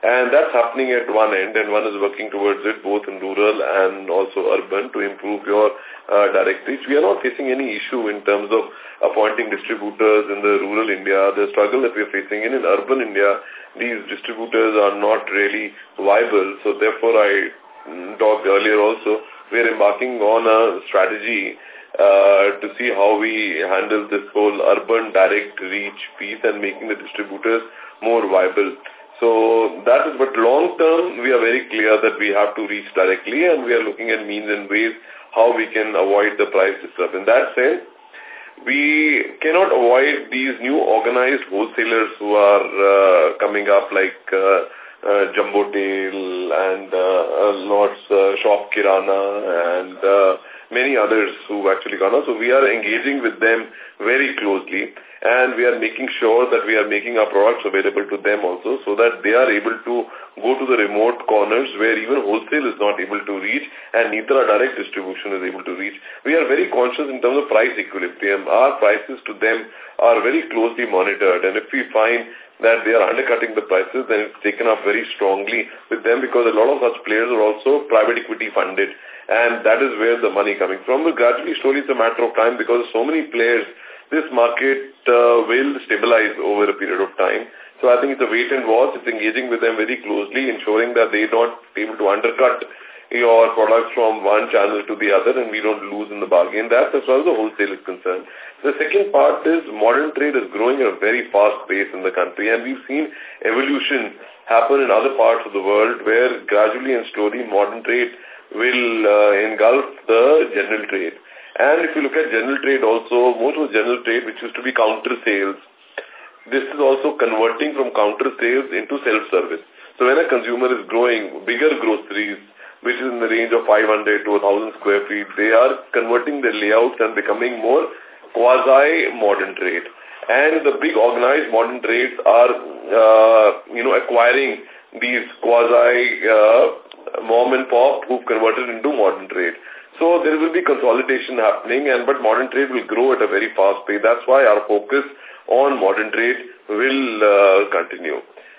Speaker 2: And that's happening at one end and one is working towards it both in rural and also urban to improve your uh, direct reach. We are not facing any issue in terms of appointing distributors in the rural India. The struggle that we are facing in, in urban India, these distributors are not really viable. So therefore I mm, talked earlier also we're embarking on a strategy uh, to see how we handle this whole urban direct reach piece and making the distributors more viable. So that is, but long term, we are very clear that we have to reach directly and we are looking at means and ways how we can avoid the price In That said, we cannot avoid these new organized wholesalers who are uh, coming up like uh, uh, Jumbotail and uh, uh, lots uh, ShopKirana and uh, many others who actually gone on. So we are engaging with them very closely and we are making sure that we are making our products available to them also so that they are able to go to the remote corners where even wholesale is not able to reach and neither our direct distribution is able to reach. We are very conscious in terms of price equilibrium. Our prices to them are very closely monitored and if we find that they are undercutting the prices and it's taken up very strongly with them because a lot of such players are also private equity funded and that is where the money coming from. But gradually, slowly, it's a matter of time because so many players, this market uh, will stabilize over a period of time. So I think it's a wait and watch. It's engaging with them very closely, ensuring that they not able to undercut your products from one channel to the other and we don't lose in the bargain. That's as far as the wholesale is concerned. The second part is modern trade is growing at a very fast pace in the country and we've seen evolution happen in other parts of the world where gradually and slowly modern trade will uh, engulf the general trade. And if you look at general trade also, most of general trade which used to be counter sales, this is also converting from counter sales into self-service. So when a consumer is growing bigger groceries, which is in the range of 500 to 1000 square feet, they are converting their layouts and becoming more quasi-modern trade. And the big organized modern trades are, uh, you know, acquiring these quasi uh, mom and pop who've converted into modern trade. So there will be consolidation happening, and but modern trade will grow at a very fast pace. That's why our focus on modern trade will uh, continue.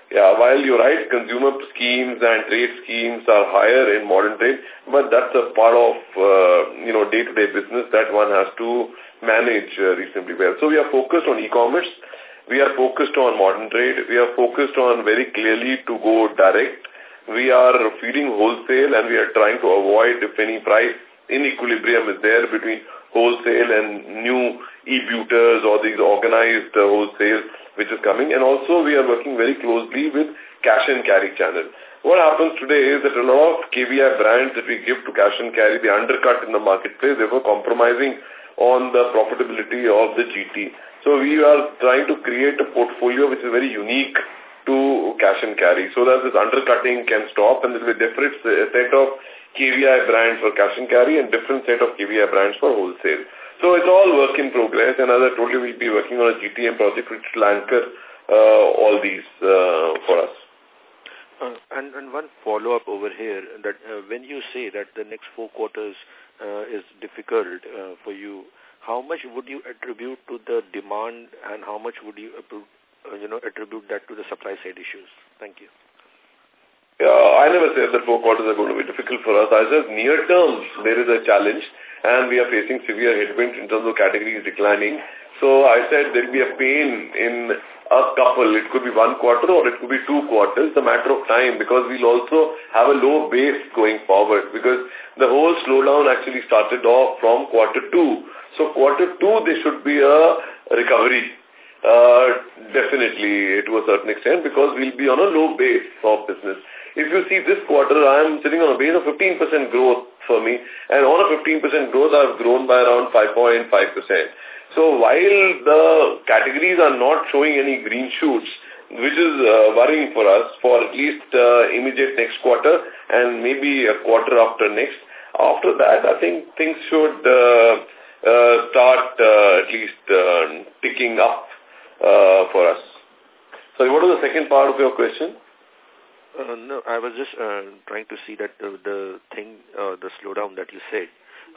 Speaker 2: Yeah, while you're right, consumer schemes and trade schemes are higher in modern trade, but that's a part of, uh, day-to-day -day business that one has to manage uh, reasonably well. So we are focused on e-commerce. We are focused on modern trade. We are focused on very clearly to go direct. We are feeding wholesale and we are trying to avoid if any price inequilibrium is there between wholesale and new e-buters or these organized uh, wholesale which is coming. And also we are working very closely with cash and carry channel. What happens today is that a lot of KVI brands that we give to cash and carry, they undercut in the marketplace, therefore compromising on the profitability of the GT. So we are trying to create a portfolio which is very unique to cash and carry so that this undercutting can stop and there will be a different set of KVI brands for cash and carry and different set of KVI brands for wholesale. So it's all work in progress and as I told you, we'll be working on a GTM project which will anchor uh, all these uh, for us.
Speaker 1: Uh, and, and one follow-up over here, that uh, when you say that the next four quarters uh, is difficult uh, for you, how much would you attribute to the demand and how much would you, uh, you know, attribute that to the supply side issues? Thank you.
Speaker 2: Yeah, I never said that four quarters are going to be difficult for us. I said near term there is a challenge and we are facing severe headwinds in terms of categories declining. So I said there will be a pain in a couple. It could be one quarter or it could be two quarters. It's a matter of time because we'll also have a low base going forward because the whole slowdown actually started off from quarter two. So quarter two, there should be a recovery. Uh, definitely, to a certain extent, because we'll be on a low base of business. If you see this quarter, I am sitting on a base of 15% growth for me, and on a 15% growth, I've grown by around 5.5%. So while the categories are not showing any green shoots, which is uh, worrying for us for at least uh, immediate next quarter and maybe a quarter after next, after that I think things should uh, uh, start uh, at least uh, ticking up uh, for us. So what was the second part of your question? Uh, no, I was
Speaker 1: just uh, trying to see that the, uh, the thing, uh, the slowdown that you said,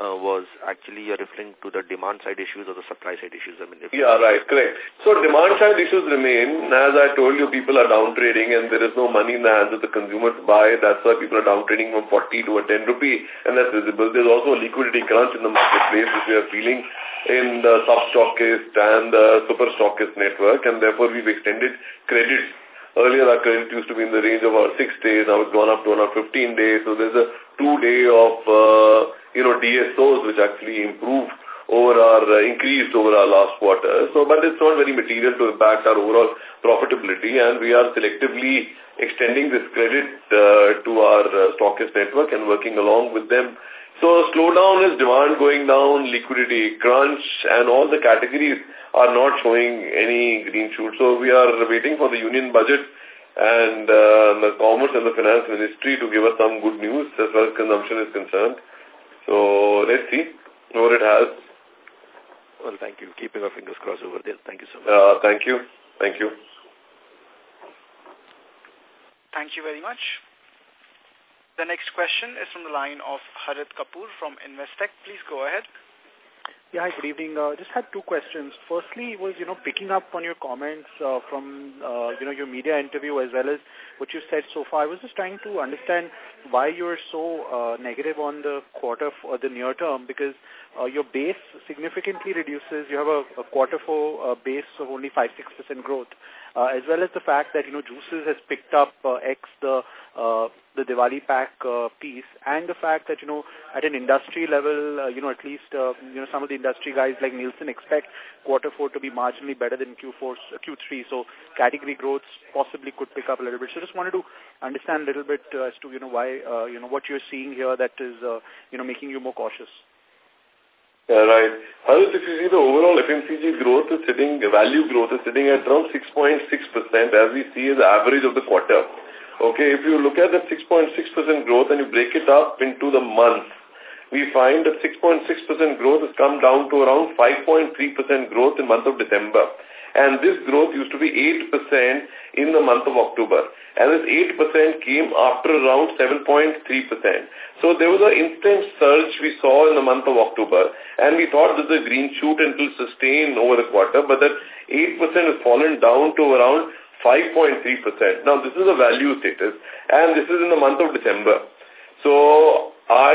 Speaker 1: uh, was actually you're referring to the demand side issues or the supply side issues. I mean, yeah, right, correct.
Speaker 2: So demand side issues remain. As I told you, people are down trading and there is no money in the hands of the consumers to buy. That's why people are down trading from 40 to a 10 rupee and that's visible. There's also a liquidity crunch in the marketplace which we are feeling in the sub-stockist and the super-stockist network and therefore we've extended credit Earlier our credit used to be in the range of about six days. Now it's gone up to around 15 days. So there's a two-day of, uh, you know, DSOs which actually improved over our, uh, increased over our last quarter. So, but it's not very material to impact our overall profitability and we are selectively extending this credit uh, to our uh, stockist network and working along with them so slowdown is demand going down, liquidity crunch, and all the categories are not showing any green shoots. So we are waiting for the union budget and uh, the Commerce and the Finance Ministry to give us some good news as far as consumption is concerned. So let's see what it has.
Speaker 1: Well, thank you. Keeping our fingers crossed over there. Thank you
Speaker 2: so much. Uh, thank you. Thank you.
Speaker 3: Thank you very much. The next question is from the line of Harit Kapoor from Investec. Please go ahead.
Speaker 7: Yeah, hi, good evening. Uh, just had two questions. Firstly was, you know, picking up on your comments uh, from, uh, you know, your media interview as well as what you said so far. I was just trying to understand why you're so uh, negative on the quarter for uh, the near term because uh, your base significantly reduces. You have a, a quarter for uh, base of only 5-6% growth uh, as well as the fact that, you know, juices has picked up uh, X the uh, the Diwali pack uh, piece and the fact that, you know, at an industry level, uh, you know, at least, uh, you know, some of the industry guys like Nielsen expect quarter four to be marginally better than Q4, Q3. So category growth possibly could pick up a little bit. So just wanted to understand a little bit uh, as to, you know, why, uh, you know, what you're seeing here that is, uh, you know, making you more cautious.
Speaker 2: Yeah, right. Harus, if you see the overall FMCG growth is sitting, value growth is sitting at around 6.6% as we see the average of the quarter. Okay, if you look at the 6.6% growth and you break it up into the month we find that 6.6% growth has come down to around 5.3% growth in month of December. And this growth used to be 8% in the month of October. And this 8% came after around 7.3%. So there was an instant surge we saw in the month of October. And we thought that the green shoot and will sustain over the quarter. But that 8% has fallen down to around 5.3%. Now, this is a value status, and this is in the month of December. So, I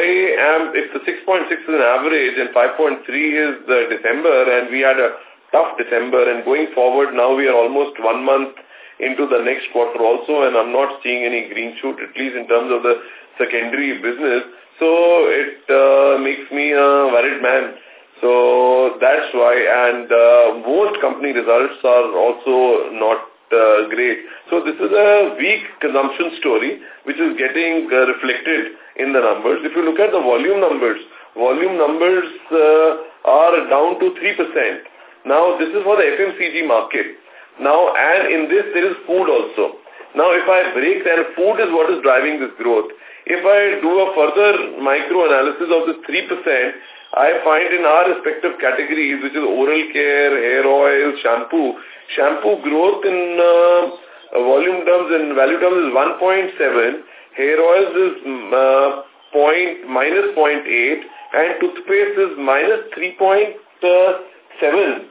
Speaker 2: am, if the 6.6 is an average and 5.3 is the uh, December and we had a tough December and going forward now we are almost one month into the next quarter also and I'm not seeing any green shoot at least in terms of the secondary business. So it uh, makes me a worried man. So that's why and uh, most company results are also not uh, great. So this is a weak consumption story which is getting uh, reflected in the numbers. If you look at the volume numbers, volume numbers uh, are down to 3%. Now, this is for the FMCG market. Now, and in this, there is food also. Now, if I break, then food is what is driving this growth. If I do a further micro-analysis of this 3%, I find in our respective categories, which is oral care, hair oil, shampoo, shampoo growth in uh, volume terms and value terms is 1.7 Hair oils is uh, point, minus 0.8 and toothpaste is minus 3.7. Uh,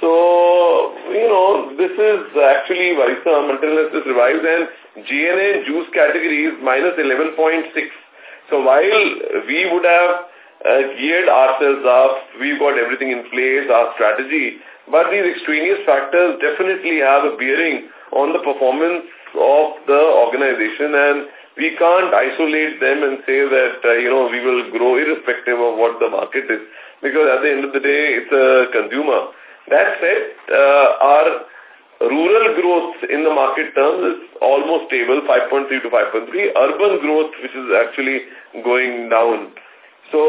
Speaker 2: so, you know, this is actually Vaisam until this is revised and GNA juice category is minus 11.6. So while we would have uh, geared ourselves up, we've got everything in place, our strategy, but these extraneous factors definitely have a bearing on the performance of the organization and we can't isolate them and say that, uh, you know, we will grow irrespective of what the market is. Because at the end of the day, it's a consumer. That said, uh, our rural growth in the market terms is almost stable, 5.3 to 5.3. Urban growth, which is actually going down. So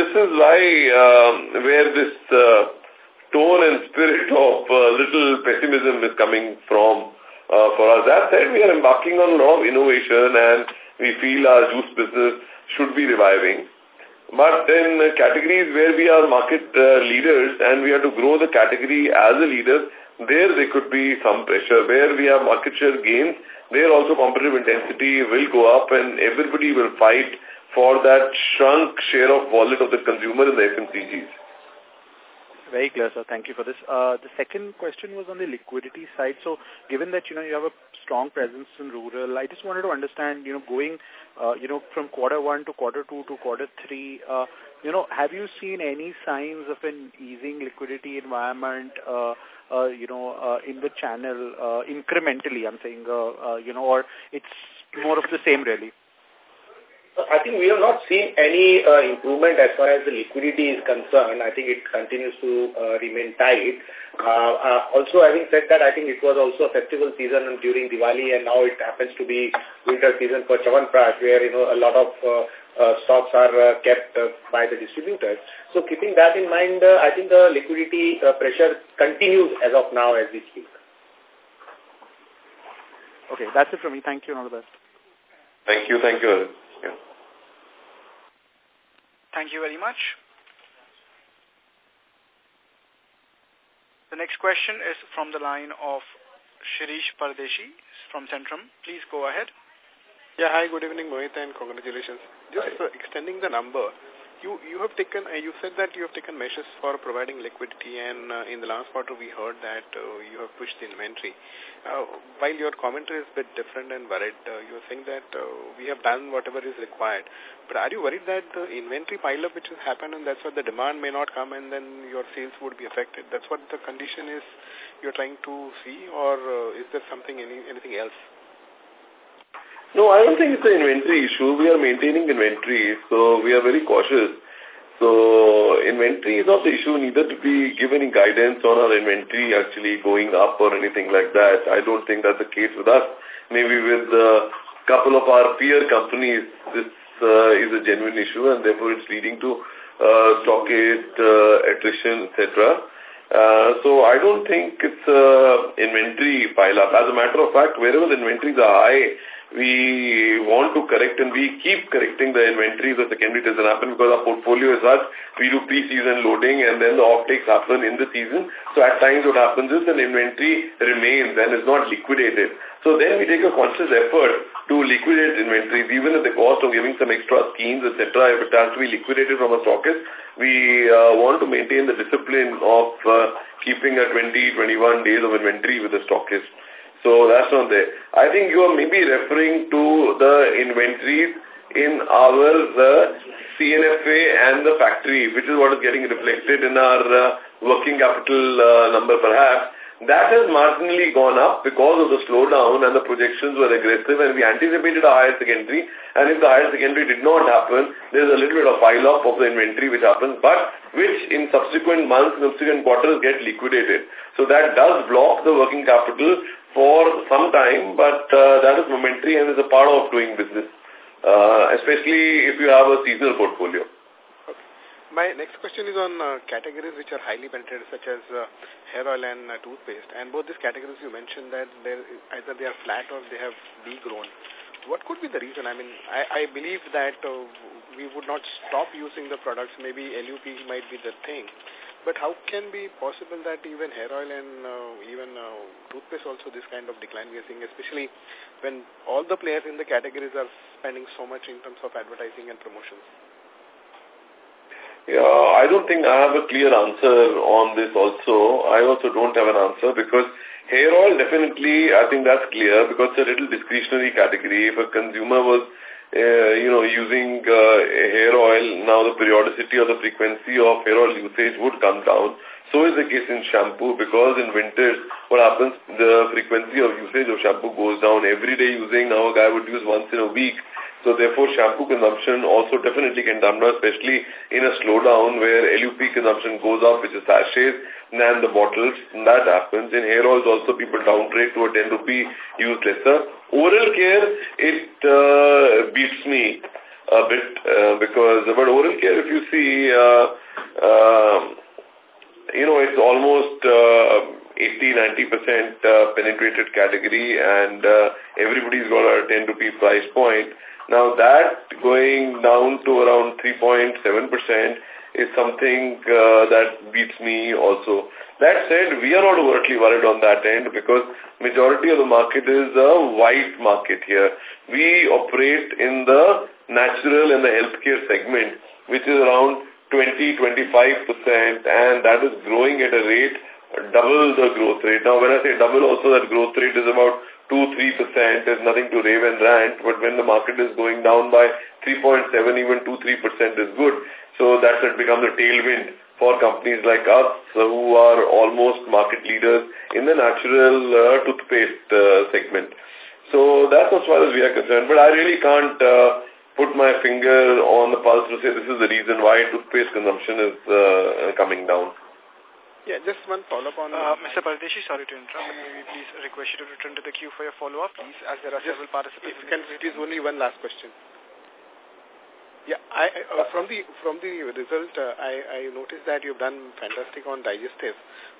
Speaker 2: this is why um, where this uh, tone and spirit of uh, little pessimism is coming from uh, for us. That said, we are embarking on a lot of innovation and we feel our juice business should be reviving. But in categories where we are market uh, leaders and we have to grow the category as a leader, there there could be some pressure. Where we have market share gains, there also competitive intensity will go up and everybody will fight for that shrunk share of wallet of the consumer in the FMCGs
Speaker 7: very clear, sir. Thank you for this. Uh, the second question was on the liquidity side. So given that, you know, you have a strong presence in rural, I just wanted to understand, you know, going, uh, you know, from quarter one to quarter two to quarter three, uh, you know, have you seen any signs of an easing liquidity environment, uh, uh, you know, uh, in the channel uh, incrementally, I'm saying, uh, uh, you know, or it's more of the same really? I think we have not seen any uh, improvement as far as the liquidity is concerned. I think it continues to uh, remain tight. Uh, uh also, having said that, I think it was also a festival season during Diwali and now it happens to be winter season for Chyawanprash where, you know, a lot of uh, uh, stocks are kept by the distributors. So keeping that in mind, I think the liquidity pressure continues as of now as we speak. Okay, that's it from me. Thank you and all the best.
Speaker 3: Thank
Speaker 2: you, thank you.
Speaker 3: Thank you very much. The next question is from the line of Shirish Pardeshi from Centrum. Please go ahead. Yeah, hi, good
Speaker 8: evening, Mohit, and congratulations. Just uh, extending the number, you you have taken uh, you said that you have taken measures for providing liquidity and uh, in the last quarter we heard that uh, you have pushed the inventory uh, while your commentary is a bit different and worried uh, you are saying that uh, we have done whatever is required but are you worried that the inventory pileup which has happened and that's why the demand may not come and then your sales would be affected that's what the condition is you're trying to see or is there something any anything else
Speaker 2: no, I don't think it's an inventory issue. We are maintaining inventory, so we are very cautious. So inventory is not the issue, neither to be given any guidance on our inventory actually going up or anything like that. I don't think that's the case with us. Maybe with a couple of our peer companies, this uh, is a genuine issue and therefore it's leading to uh, stockade, uh, attrition, etc. Uh, so I don't think it's an inventory pile up. As a matter of fact, wherever the inventories are high, we want to correct and we keep correcting the inventories the secondary doesn't happen because our portfolio is such. We do pre-season loading and then the off-takes happen in the season. So at times what happens is an inventory remains and is not liquidated. So then we take a conscious effort to liquidate inventories even at the cost of giving some extra schemes, etc. If it has to be liquidated from a stockist, we uh, want to maintain the discipline of uh, keeping a 20, 21 days of inventory with the stockist. So that's not there. I think you are maybe referring to the inventories in our the uh, C&FA and the factory, which is what is getting reflected in our uh, working capital uh, number perhaps. That has marginally gone up because of the slowdown and the projections were aggressive and we anticipated a higher secondary and if the higher secondary did not happen, there is a little bit of pile-up of the inventory which happens but which in subsequent months, subsequent quarters get liquidated. So that does block the working capital for some time, but uh, that is momentary and is a part of doing business, uh, especially if you have a seasonal portfolio.
Speaker 8: My next question is on uh, categories which are highly penetrated, such as uh, hair oil and uh, toothpaste. And both these categories you mentioned that either they are flat or they have degrown. What could be the reason? I mean, I, I believe that uh, we would not stop using the products. Maybe LUP might be the thing. But how can be possible that even hair oil and uh, even uh, toothpaste also this kind of decline we are seeing, especially when all the players in the categories are spending so much in terms of advertising and promotions?
Speaker 2: Yeah, I don't think I have a clear answer on this also. I also don't have an answer because hair oil definitely, I think that's clear because it's a little discretionary category. If a consumer was uh, you know, using uh, hair oil, now the periodicity or the frequency of hair oil usage would come down. So is the case in shampoo because in winter, what happens, the frequency of usage of shampoo goes down. Every day using, now a guy would use once in a week. So therefore, shampoo consumption also definitely can come down, especially in a slowdown where LUP consumption goes up, which is sachets and the bottles. And that happens. In hair oils also, people downgrade to a 10 rupee use lesser. Oral care, it uh, beats me a bit uh, because, but oral care, if you see, uh, uh, you know, it's almost... Uh, 80-90% uh, penetrated category and uh, everybody's got a 10 rupee price point. Now that going down to around 3.7% is something uh, that beats me also. That said, we are not overtly worried on that end because majority of the market is a white market here. We operate in the natural and the healthcare segment, which is around 20-25% and that is growing at a rate double the growth rate. Now when I say double also that growth rate is about 2 3%. There's nothing to rave and rant. But when the market is going down by 3.7, even 2 3% is good. So that's what becomes a tailwind for companies like us who are almost market leaders in the natural uh, toothpaste uh, segment. So that's as far as we are concerned. But I really can't uh, put my finger on the pulse to say this is the reason why toothpaste consumption is uh, coming down. Yeah, just one follow-up on...
Speaker 8: Uh, Mr. Pardeshi, sorry to interrupt. May we please request you to return to the queue for your follow-up, please, as there are just several participants... If can, it is only one last question. Yeah, I, uh, from the from the result, uh, I, I noticed that you've done fantastic on digestive,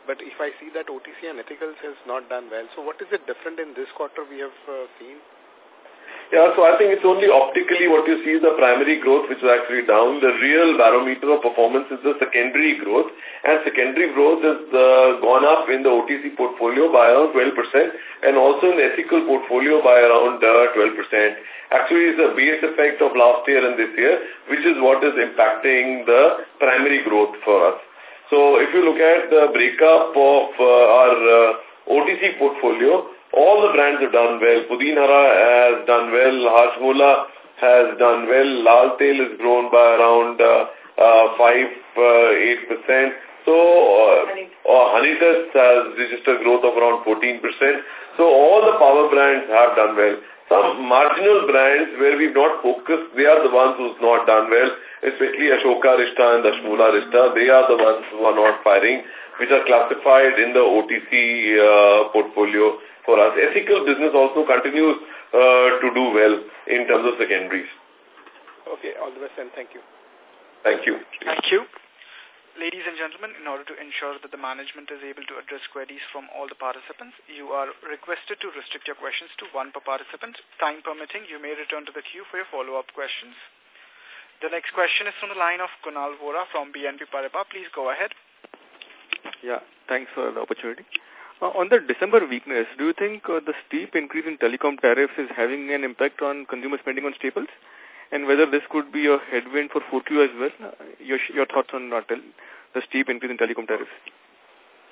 Speaker 8: but if I see that OTC and ethicals has not done well, so what is it different in this quarter we have uh, seen?
Speaker 2: Yeah, so I think it's only optically what you see is the primary growth, which is actually down. The real barometer of performance is the secondary growth. And secondary growth has uh, gone up in the OTC portfolio by around 12% and also in the ethical portfolio by around uh, 12%. Actually, it's a base effect of last year and this year, which is what is impacting the primary growth for us. So if you look at the breakup of uh, our uh, OTC portfolio, all the brands have done well. Pudinara has done well. Hajmola has done well. Lal Tail has grown by around uh, uh, 5 uh, 8%. So, uh, Honey. uh, has registered growth of around 14%. So, all the power brands have done well. Some marginal brands where we've not focused, they are the ones who's not done well, especially Ashokarishta and Ashmula Rishta. They are the ones who are not firing, which are classified in the OTC uh, portfolio for us. Ethical business also continues uh, to do well in terms of secondaries.
Speaker 3: Okay, all the best and thank you.
Speaker 2: Thank you. Thank you.
Speaker 3: Ladies and gentlemen, in order to ensure that the management is able to address queries from all the participants, you are requested to restrict your questions to one per participant. Time permitting, you may return to the queue for your follow-up questions. The next question is from the line of Kunal Vora from BNP Paribas. Please go ahead.
Speaker 8: Yeah, thanks for the opportunity. Uh, on the December weakness, do you think uh, the steep increase in telecom tariffs is having an impact on consumer spending on staples? And whether this could be a headwind for 4Q as well? Uh, your, your thoughts on uh, the steep increase in telecom tariffs?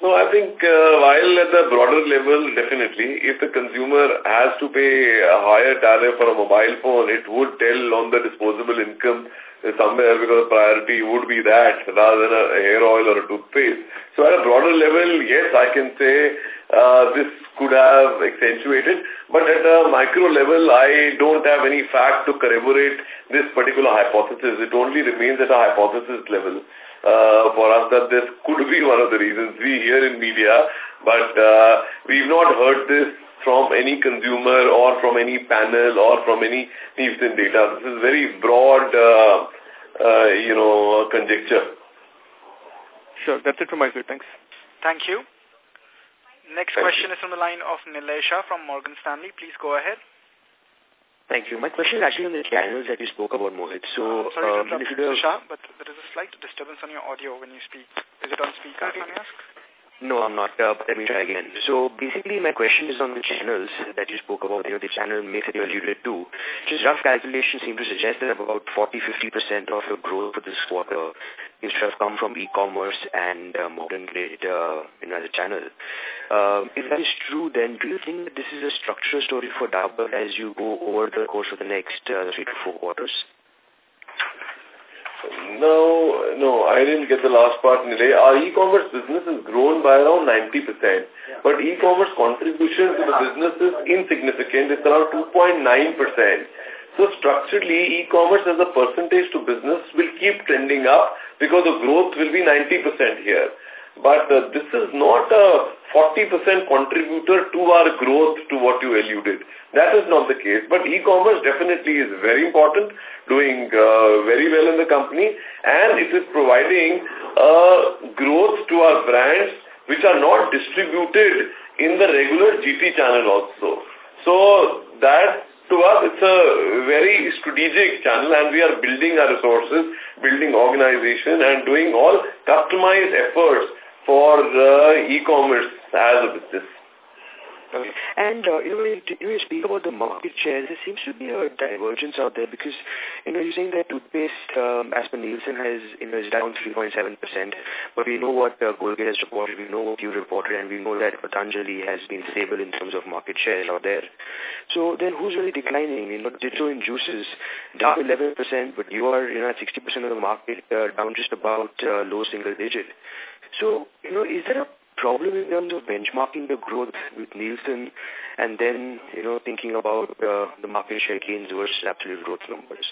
Speaker 2: No, I think uh, while at the broader level, definitely, if the consumer has to pay a higher tariff for a mobile phone, it would tell on the disposable income somewhere because the priority would be that rather than a hair oil or a toothpaste. So at a broader level, yes, I can say uh, this could have accentuated, but at a micro level, I don't have any fact to corroborate this particular hypothesis. It only remains at a hypothesis level uh, for us that this could be one of the reasons we hear in media, but uh, we've not heard this from any consumer or from any panel or from any Nielsen data. This is very broad, uh, uh, you know, conjecture. Sure. That's it from my side. Thanks.
Speaker 3: Thank you. Next Thank question you. is from the line of Nilesha from Morgan Stanley. Please go ahead.
Speaker 9: Thank you. My question is actually on the channels that you spoke about, Mohit. So, uh, sorry to um, interrupt, Shah,
Speaker 3: but there is a slight disturbance on your audio when you speak. Is it on speaker, Can I ask?
Speaker 9: No, I'm not. Uh, let me try again. So basically my question is on the channels that you spoke about, you know, the channel mix that you alluded to. Just rough calculations seem to suggest that about 40-50% of your growth for this quarter is to have come from e-commerce and uh, modern trade, uh, you know, as a channel. Uh, if that is true, then do you think that this is a structural story for Dabur as you go over the course of the next uh, three to
Speaker 2: four quarters? No, no, I didn't get the last part, Nilay. Our e-commerce business has grown by around 90%, but e-commerce contribution to the business is insignificant. It's around 2.9%. So structurally, e-commerce as a percentage to business will keep trending up because the growth will be 90% here but uh, this is not a 40% contributor to our growth to what you alluded. That is not the case. But e-commerce definitely is very important, doing uh, very well in the company, and it is providing uh, growth to our brands which are not distributed in the regular GT channel also. So that to us, it's a very strategic channel and we are building our resources, building organization and doing all customized efforts for the e-commerce as a business.
Speaker 9: Okay. And uh, you, know, you, you speak about the market shares. There seems to be a divergence out there because you know you're saying that toothpaste, um, Aspen Nielsen has you know is down 3.7 percent, but we know what uh, Colgate has reported, we know what you reported, and we know that Patanjali has been stable in terms of market shares out there. So then who's really declining? You know, digital in juices down 11 percent, but you are you know at 60 percent of the market, uh, down just about uh, low single digit. So, you know, is there a problem in terms of benchmarking the growth with Nielsen and then, you know, thinking about uh, the market share gains versus absolute growth
Speaker 2: numbers?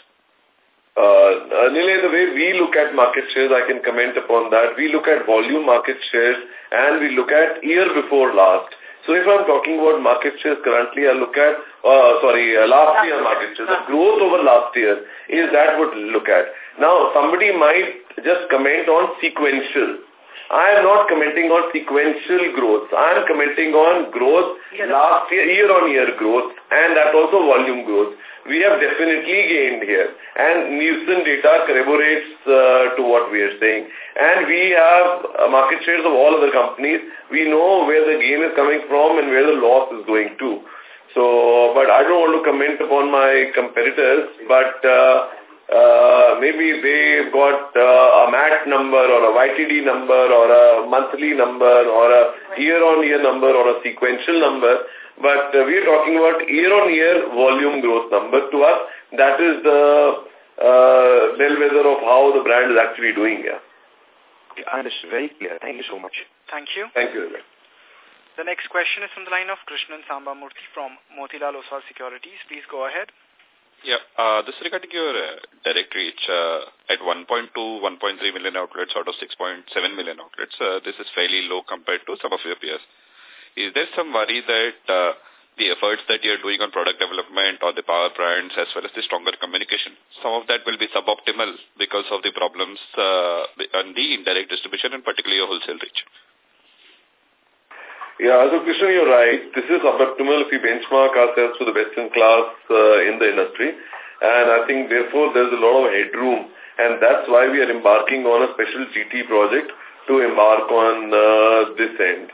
Speaker 2: Uh, Nile, the way we look at market shares, I can comment upon that. We look at volume market shares and we look at year before last. So if I'm talking about market shares currently, I look at, uh, sorry, uh, last year market shares, the growth over last year is that what look at. Now, somebody might just comment on sequential. I am not commenting on sequential growth. I am commenting on growth last year, year-on-year year growth, and that also volume growth. We have definitely gained here, and Nielsen data corroborates uh, to what we are saying. And we have uh, market shares of all other companies. We know where the gain is coming from and where the loss is going to. So, but I don't want to comment upon my competitors, but... Uh, uh, maybe they've got uh, a MAT number or a YTD number or a monthly number or a year-on-year -year number or a sequential number. But uh, we're talking about year-on-year -year volume growth number. To us, that is the uh, bellwether of how the brand is actually doing. Yeah. Understood. Very clear. Thank you so much.
Speaker 3: Thank you. Thank you. The next question is from the line of Krishnan Sambamoorthy from Motilal Oswal Securities. Please go ahead.
Speaker 2: Yeah, uh, this regarding your uh, direct reach uh, at 1.2, 1.3 million outlets out of 6.7 million outlets, uh, this is fairly low compared to some of your peers. Is there some worry that uh, the efforts that you're doing on product development or the power brands as well as the stronger communication, some of that will be suboptimal because of the problems uh, on the indirect distribution and particularly your wholesale reach? Yeah, so Krishna, you're right. This is optimal if we benchmark ourselves to the best in class uh, in the industry. And I think, therefore, there's a lot of headroom. And that's why we are embarking on a special GT project to embark on uh, this end.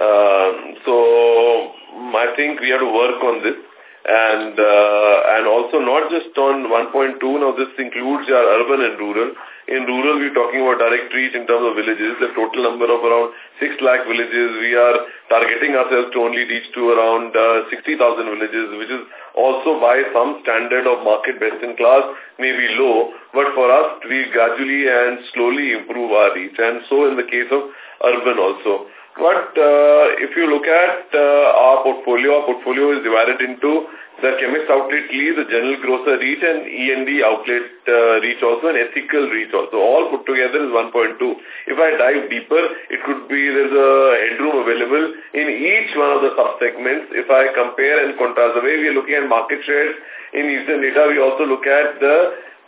Speaker 2: Um, so mm, I think we have to work on this. And uh, and also not just on 1.2, now this includes our urban and rural, in rural, we're talking about direct reach in terms of villages. The total number of around 6 lakh villages. We are targeting ourselves to only reach to around uh, 60,000 villages, which is also by some standard of market best in class, maybe low. But for us, we gradually and slowly improve our reach. And so in the case of urban also. But uh, if you look at uh, our portfolio, our portfolio is divided into the chemist outlet lead, the general grocer reach, and END outlet uh, reach also, and ethical reach also. All put together is 1.2. If I dive deeper, it could be there's a headroom available in each one of the sub-segments. If I compare and contrast the way we are looking at market shares in Eastern data, we also look at the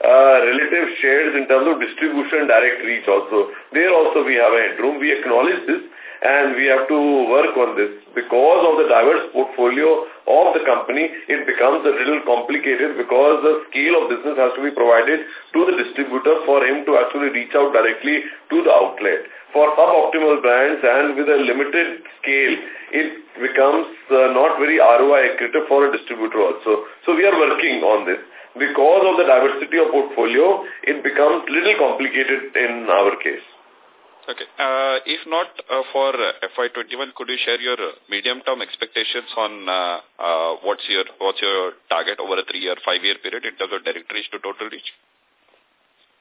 Speaker 2: uh, relative shares in terms of distribution direct reach also. There also we have a headroom. We acknowledge this and we have to work on this. Because of the diverse portfolio of the company, it becomes a little complicated because the scale of business has to be provided to the distributor for him to actually reach out directly to the outlet. For suboptimal brands and with a limited scale, it becomes uh, not very ROI accretive for a distributor also. So we are working on this because of the diversity of portfolio, it becomes little complicated in our case. Okay. Uh, if not uh, for uh, FY21, could you share your uh, medium-term expectations on uh, uh, what's your what's your target over a three-year, five-year period in terms of direct reach to total reach?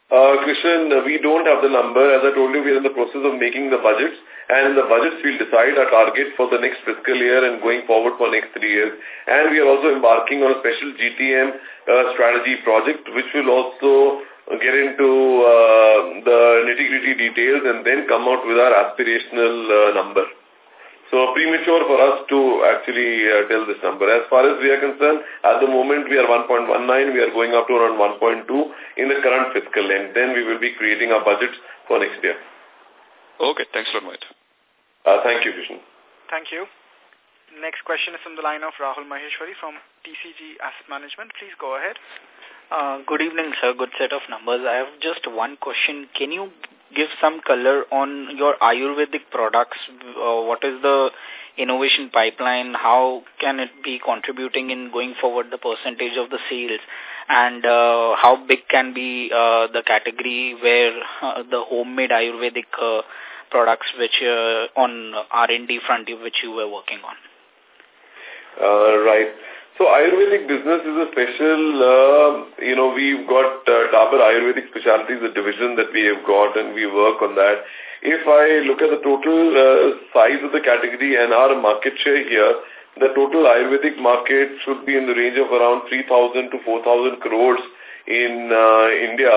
Speaker 2: Uh, Krishan, we don't have the number. As I told you, we are in the process of making the budgets. And in the budgets, we'll decide our target for the next fiscal year and going forward for next three years. And we are also embarking on a special GTM uh, strategy project, which will also get into uh, the nitty-gritty details and then come out with our aspirational uh, number. So premature for us to actually uh, tell this number. As far as we are concerned, at the moment we are 1.19, we are going up to around 1.2 in the current fiscal and then we will be creating our budgets for next year. Okay, thanks a lot, uh, Thank you, Vishnu.
Speaker 3: Thank you. Next question is from the line of Rahul Maheshwari from TCG Asset Management. Please go ahead.
Speaker 10: Uh, good evening, sir. Good set of numbers. I have just one question. Can you give some color on your Ayurvedic products? Uh, what is the innovation pipeline? How can it be contributing in going forward the percentage of the sales? And uh, how big can be uh, the category where uh, the homemade Ayurvedic uh, products which uh, on R&D front which you were working on?
Speaker 2: Uh, right. So Ayurvedic business is a special, uh, you know, we've got uh, Dabur Ayurvedic Specialties, a division that we have got and we work on that. If I look at the total uh, size of the category and our market share here, the total Ayurvedic market should be in the range of around 3,000 to 4,000 crores in uh, India,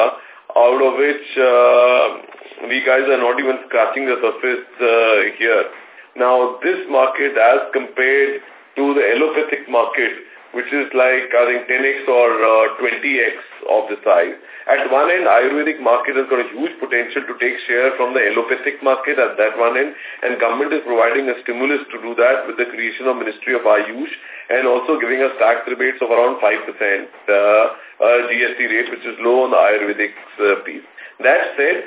Speaker 2: out of which uh, we guys are not even scratching the surface uh, here. Now, this market as compared to the allopathic market which is like, I think, 10x or uh, 20x of the size. At one end, Ayurvedic market has got a huge potential to take share from the allopathic market at that one end, and government is providing a stimulus to do that with the creation of Ministry of Ayush and also giving us tax rebates of around 5% uh, uh, GST rate, which is low on the Ayurvedic uh, piece. That said,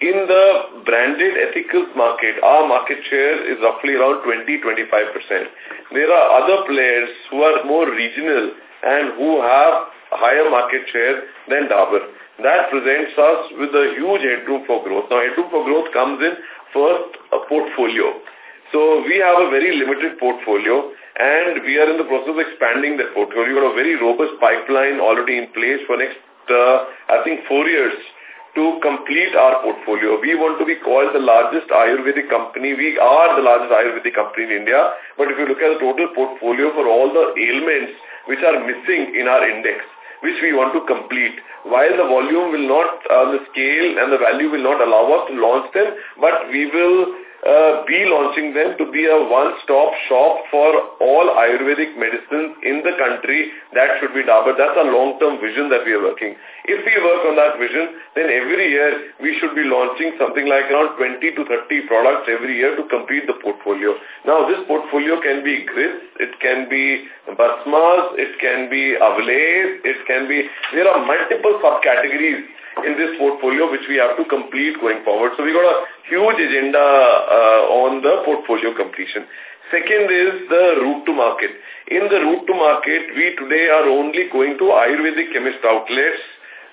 Speaker 2: in the branded ethical market, our market share is roughly around 20-25%. There are other players who are more regional and who have higher market share than Dabur. That presents us with a huge headroom for growth. Now, headroom for growth comes in first a portfolio. So we have a very limited portfolio and we are in the process of expanding that portfolio. We've a very robust pipeline already in place for next, uh, I think, four years to complete our portfolio. We want to be called the largest Ayurvedic company. We are the largest Ayurvedic company in India. But if you look at the total portfolio for all the ailments which are missing in our index, which we want to complete, while the volume will not, uh, the scale and the value will not allow us to launch them, but we will uh, be launching them to be a one-stop shop for all Ayurvedic medicines in the country. That should be Dabur. That's a long-term vision that we are working. If we work on that vision, then every year we should be launching something like around 20 to 30 products every year to complete the portfolio. Now, this portfolio can be ghritas, it can be bhasmas, it can be avlays, it can be... There are multiple subcategories in this portfolio which we have to complete going forward. So we got a huge agenda uh, on the portfolio completion. Second is the route to market. In the route to market, we today are only going to Ayurvedic chemist outlets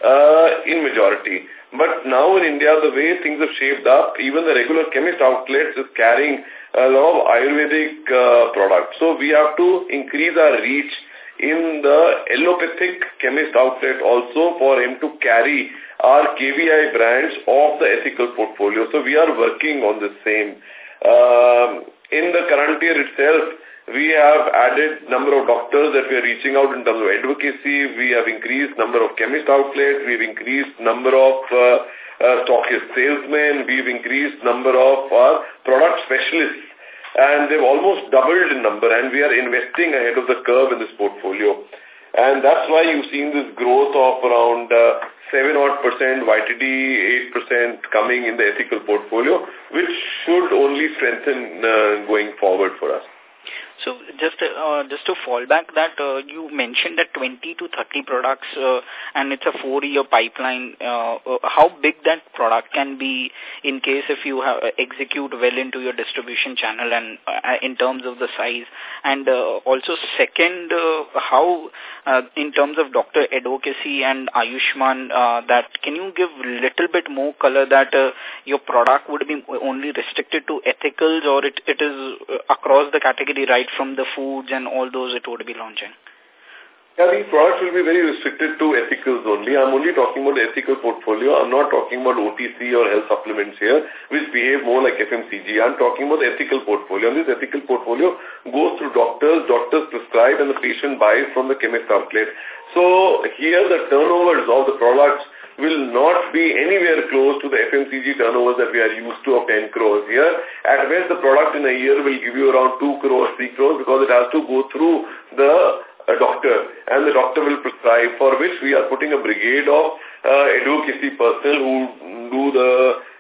Speaker 2: uh, in majority. But now in India, the way things have shaped up, even the regular chemist outlets is carrying a lot of Ayurvedic uh, products. So we have to increase our reach in the allopathic chemist outlet also for him to carry our KVI brands of the ethical portfolio. So we are working on the same. Um, in the current year itself, we have added number of doctors that we are reaching out in terms of advocacy. We have increased number of chemist outlets. We've increased number of uh, uh, stockist salesmen. We've increased number of uh, product specialists and they've almost doubled in number and we are investing ahead of the curve in this portfolio. And that's why you've seen this growth of around uh, 7 odd percent, YTD 8 percent coming in the ethical portfolio, which should only strengthen uh, going forward for us.
Speaker 10: So just uh, just to fall back
Speaker 2: that uh, you
Speaker 10: mentioned that 20 to 30 products uh, and it's a four-year pipeline. Uh, uh how big that product can be in case if you have, uh, execute well into your distribution channel and uh, in terms of the size. And uh, also second, uh, how uh, in terms of doctor advocacy and Ayushman uh, that can you give little bit more color that uh, your product would be only restricted to ethicals or it, it is uh, across the category right right from the foods and all those it would be launching?
Speaker 2: Yeah, these products will be very restricted to ethicals only. I'm only talking about ethical portfolio. I'm not talking about OTC or health supplements here, which behave more like FMCG. I'm talking about ethical portfolio. And this ethical portfolio goes through doctors, doctors prescribe, and the patient buys from the chemist outlet. So here the turnovers of the products will not be anywhere close to the FMCG turnovers that we are used to of 10 crores here. At best, the product in a year will give you around 2 crores, 3 crores because it has to go through the uh, doctor and the doctor will prescribe for which we are putting a brigade of uh, advocacy personnel who do the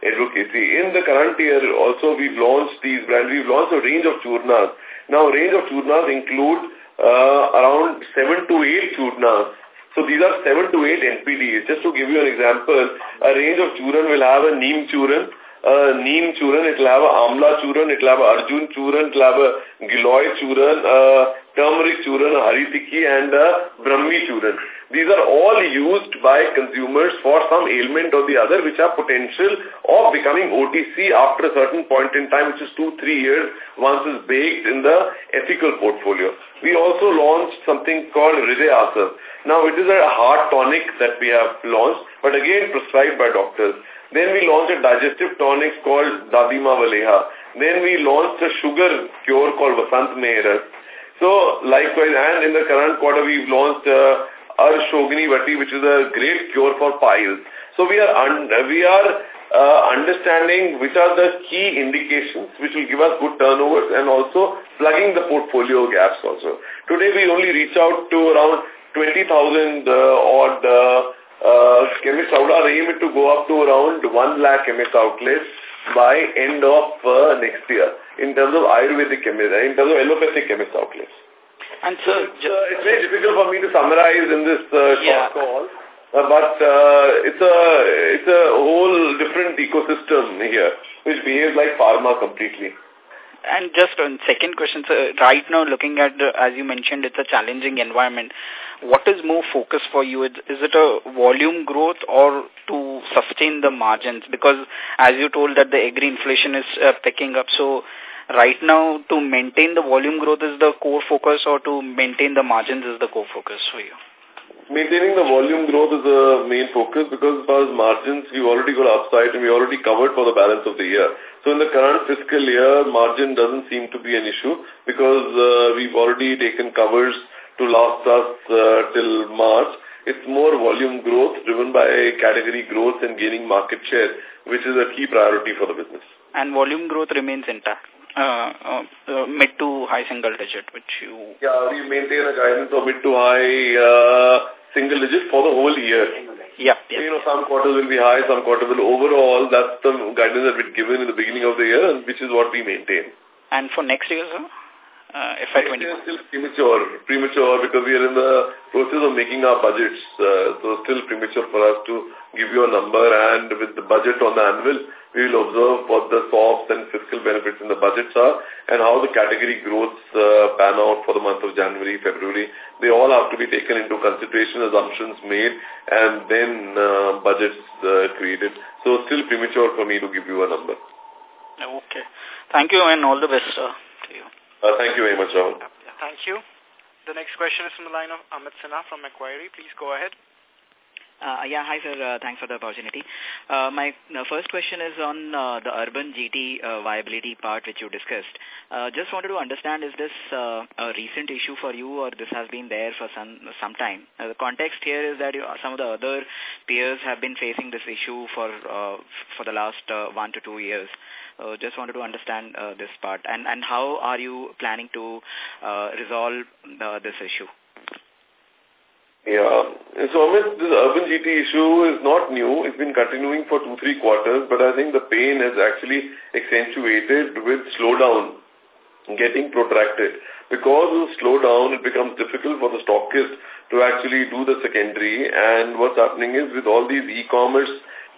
Speaker 2: advocacy. In the current year also we've launched these brands, we've launched a range of churnas. Now range of churnas include uh, around 7 to 8 churnas so these are 7 to 8 NPDs. Just to give you an example, a range of churan will have a neem churan, a neem churan, it will have a amla churan, it will have a arjun churan, it will have a giloy churan, a turmeric churan, a haritaki and a brahmi churan. These are all used by consumers for some ailment or the other which have potential of becoming OTC after a certain point in time which is two, three years once is baked in the ethical portfolio. We also launched something called Rideasar. Now it is a heart tonic that we have launched but again prescribed by doctors. Then we launched a digestive tonic called Dadima Valeha. Then we launched a sugar cure called Vasant Meera. So likewise, and in the current quarter, we've launched uh, Arshoghni Vati, which is a great cure for piles. So we are un we are uh, understanding which are the key indications which will give us good turnovers and also plugging the portfolio gaps also. Today we only reach out to around 20,000 uh, odd uh, uh chemists out. Our aim is to go up to around 1 lakh chemist outlets by end of uh, next year in terms of Ayurvedic chemists, uh, in terms of allopathic chemist outlets. And so, so uh, it's very difficult for me to summarize in this uh, short yeah. call. Uh, but uh, it's a it's a whole different ecosystem here, which behaves like pharma completely.
Speaker 10: And just on second question, so right now looking at, the, as you mentioned, it's a challenging environment. What is more focus for you? Is, is it a volume growth or to sustain the margins? Because as you told that the agri inflation is uh, picking up, so right now to maintain the volume growth is the core focus or to maintain the margins is the core focus for you?
Speaker 2: Maintaining the volume growth is the main focus because as far as margins, we've already got upside and we already covered for the balance of the year. So in the current fiscal year, margin doesn't seem to be an issue because uh, we've already taken covers to last us uh, till March. It's more volume growth driven by category growth and gaining market share, which is a key priority for the business.
Speaker 10: And volume growth remains intact? Uh, uh, uh, mid to high single digit, which
Speaker 2: you... Yeah, we maintain a guidance of mid to high uh, single digit for the whole year. Yeah, yeah. you know, some quarters will be high, some quarters will overall. That's the guidance that we've given in the beginning of the year, and which is what we maintain. And for next year, sir? Uh, FY21? It is still premature, premature because we are in the process of making our budgets. Uh, so still premature for us to give you a number and with the budget on the anvil, we will observe what the SOPs and fiscal benefits in the budgets are and how the category growths uh, pan out for the month of January, February. They all have to be taken into consideration, assumptions made, and then uh, budgets uh, created. So still premature for me to give you a number.
Speaker 3: Okay.
Speaker 2: Thank you and all the best to you. Uh, thank you very much, Rahul.
Speaker 3: Thank you. The next question is from the line of Amit Sinha from Macquarie. Please go ahead.
Speaker 11: Uh, yeah, hi sir. Uh, thanks for the opportunity. Uh, my uh, first question is on uh, the urban GT uh, viability part which you discussed. just wanted to understand, is this a recent issue for you or this has been there for some, some time? the context here is that you, some of the other peers have been facing this issue for, for the last one to two years. just wanted to understand this part and, and how are you planning to resolve this issue?
Speaker 2: Yeah. And so, mean this urban GT issue is not new. It's been continuing for two, three quarters, but I think the pain has actually accentuated with slowdown getting protracted. Because of slowdown, it becomes difficult for the stockist to actually do the secondary. And what's happening is with all these e-commerce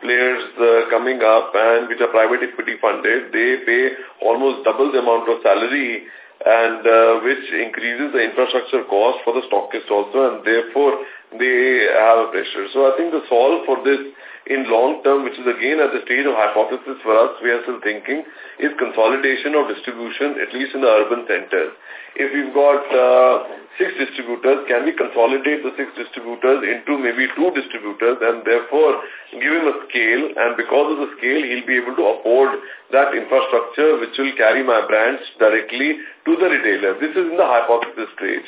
Speaker 2: players uh, coming up and which are private equity funded, they pay almost double the amount of salary and uh, which increases the infrastructure cost for the stockists also and therefore they have a pressure. So I think the solve for this in long term, which is again at the stage of hypothesis for us, we are still thinking, is consolidation of distribution, at least in the urban centers. If we've got uh, six distributors, can we consolidate the six distributors into maybe two distributors and therefore give him a scale and because of the scale, he'll be able to afford that infrastructure which will carry my brands directly to the retailer. This is in the hypothesis stage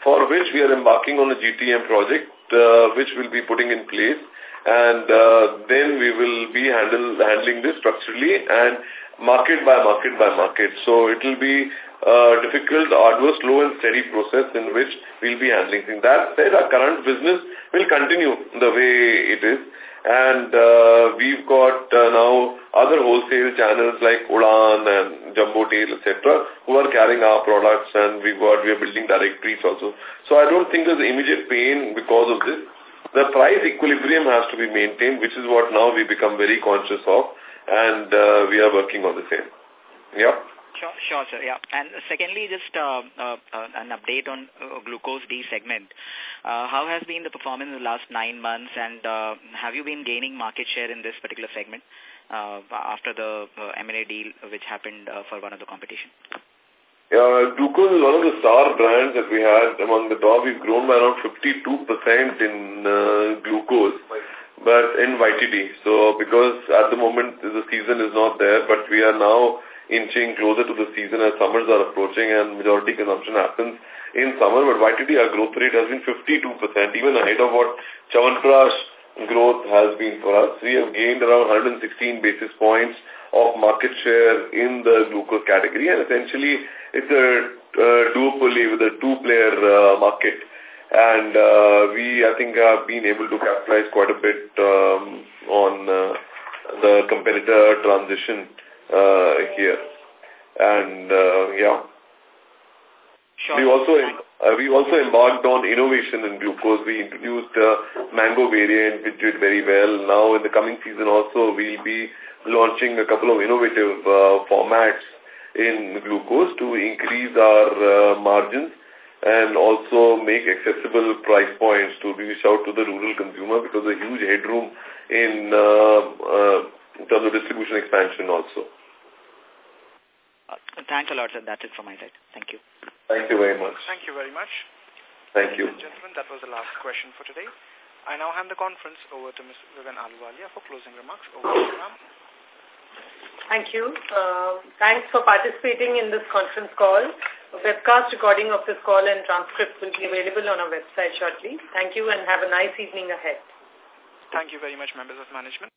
Speaker 2: for which we are embarking on a GTM project uh, which will be putting in place and uh, then we will be handle, handling this structurally and market by market by market. So it will be uh, difficult, arduous, slow and steady process in which we'll be handling things. That said, our current business will continue the way it is. And uh, we've got uh, now other wholesale channels like Udaan and Jumbotail, etc., who are carrying our products and we've got, we're building directories also. So I don't think there's immediate pain because of this the price equilibrium has to be maintained, which is what now we become very conscious of, and uh, we are working on the same. Yeah.
Speaker 11: Sure, sure, sir. Yeah. And secondly, just uh, uh, uh, an update on uh, glucose D segment. Uh, how has been the performance in the last nine months, and uh, have you been gaining market share in this particular segment uh, after the uh, M&A deal which happened uh, for one of the competition?
Speaker 2: Uh, Ducos is one of the star brands that we had among the top. We've grown by around 52% in uh, glucose, but in YTD. So because at the moment the season is not there, but we are now inching closer to the season as summers are approaching and majority consumption happens in summer. But YTD, our growth rate has been 52%, even ahead of what Chyawanprash growth has been for us. We have gained around 116 basis points of market share in the glucose category and essentially it's a uh, duopoly with a two-player uh, market. And uh, we, I think, have been able to capitalize quite a bit um, on uh, the competitor transition uh, here. And, uh, yeah. Sure. We also uh, we also embarked on innovation in glucose. We introduced a uh, mango variant, which did very well. Now in the coming season also, we'll be launching a couple of innovative uh, formats in glucose to increase our uh, margins and also make accessible price points to reach out to the rural consumer because a huge headroom in, uh, uh in terms of distribution expansion also.
Speaker 11: Uh, Thanks a lot, sir. That's it from my side. Thank you.
Speaker 2: Thank you very much.
Speaker 3: Thank you very much. Thank Ladies you. gentlemen, that was the last question for today. I now hand the conference over to Ms. Vivian Ahluwalia for closing remarks. Over to you, Thank
Speaker 1: you. Uh, thanks for participating in this conference call. A webcast recording of this call and transcript will be available on our website shortly. Thank you and have a nice evening ahead.
Speaker 3: Thank you very much, members of management.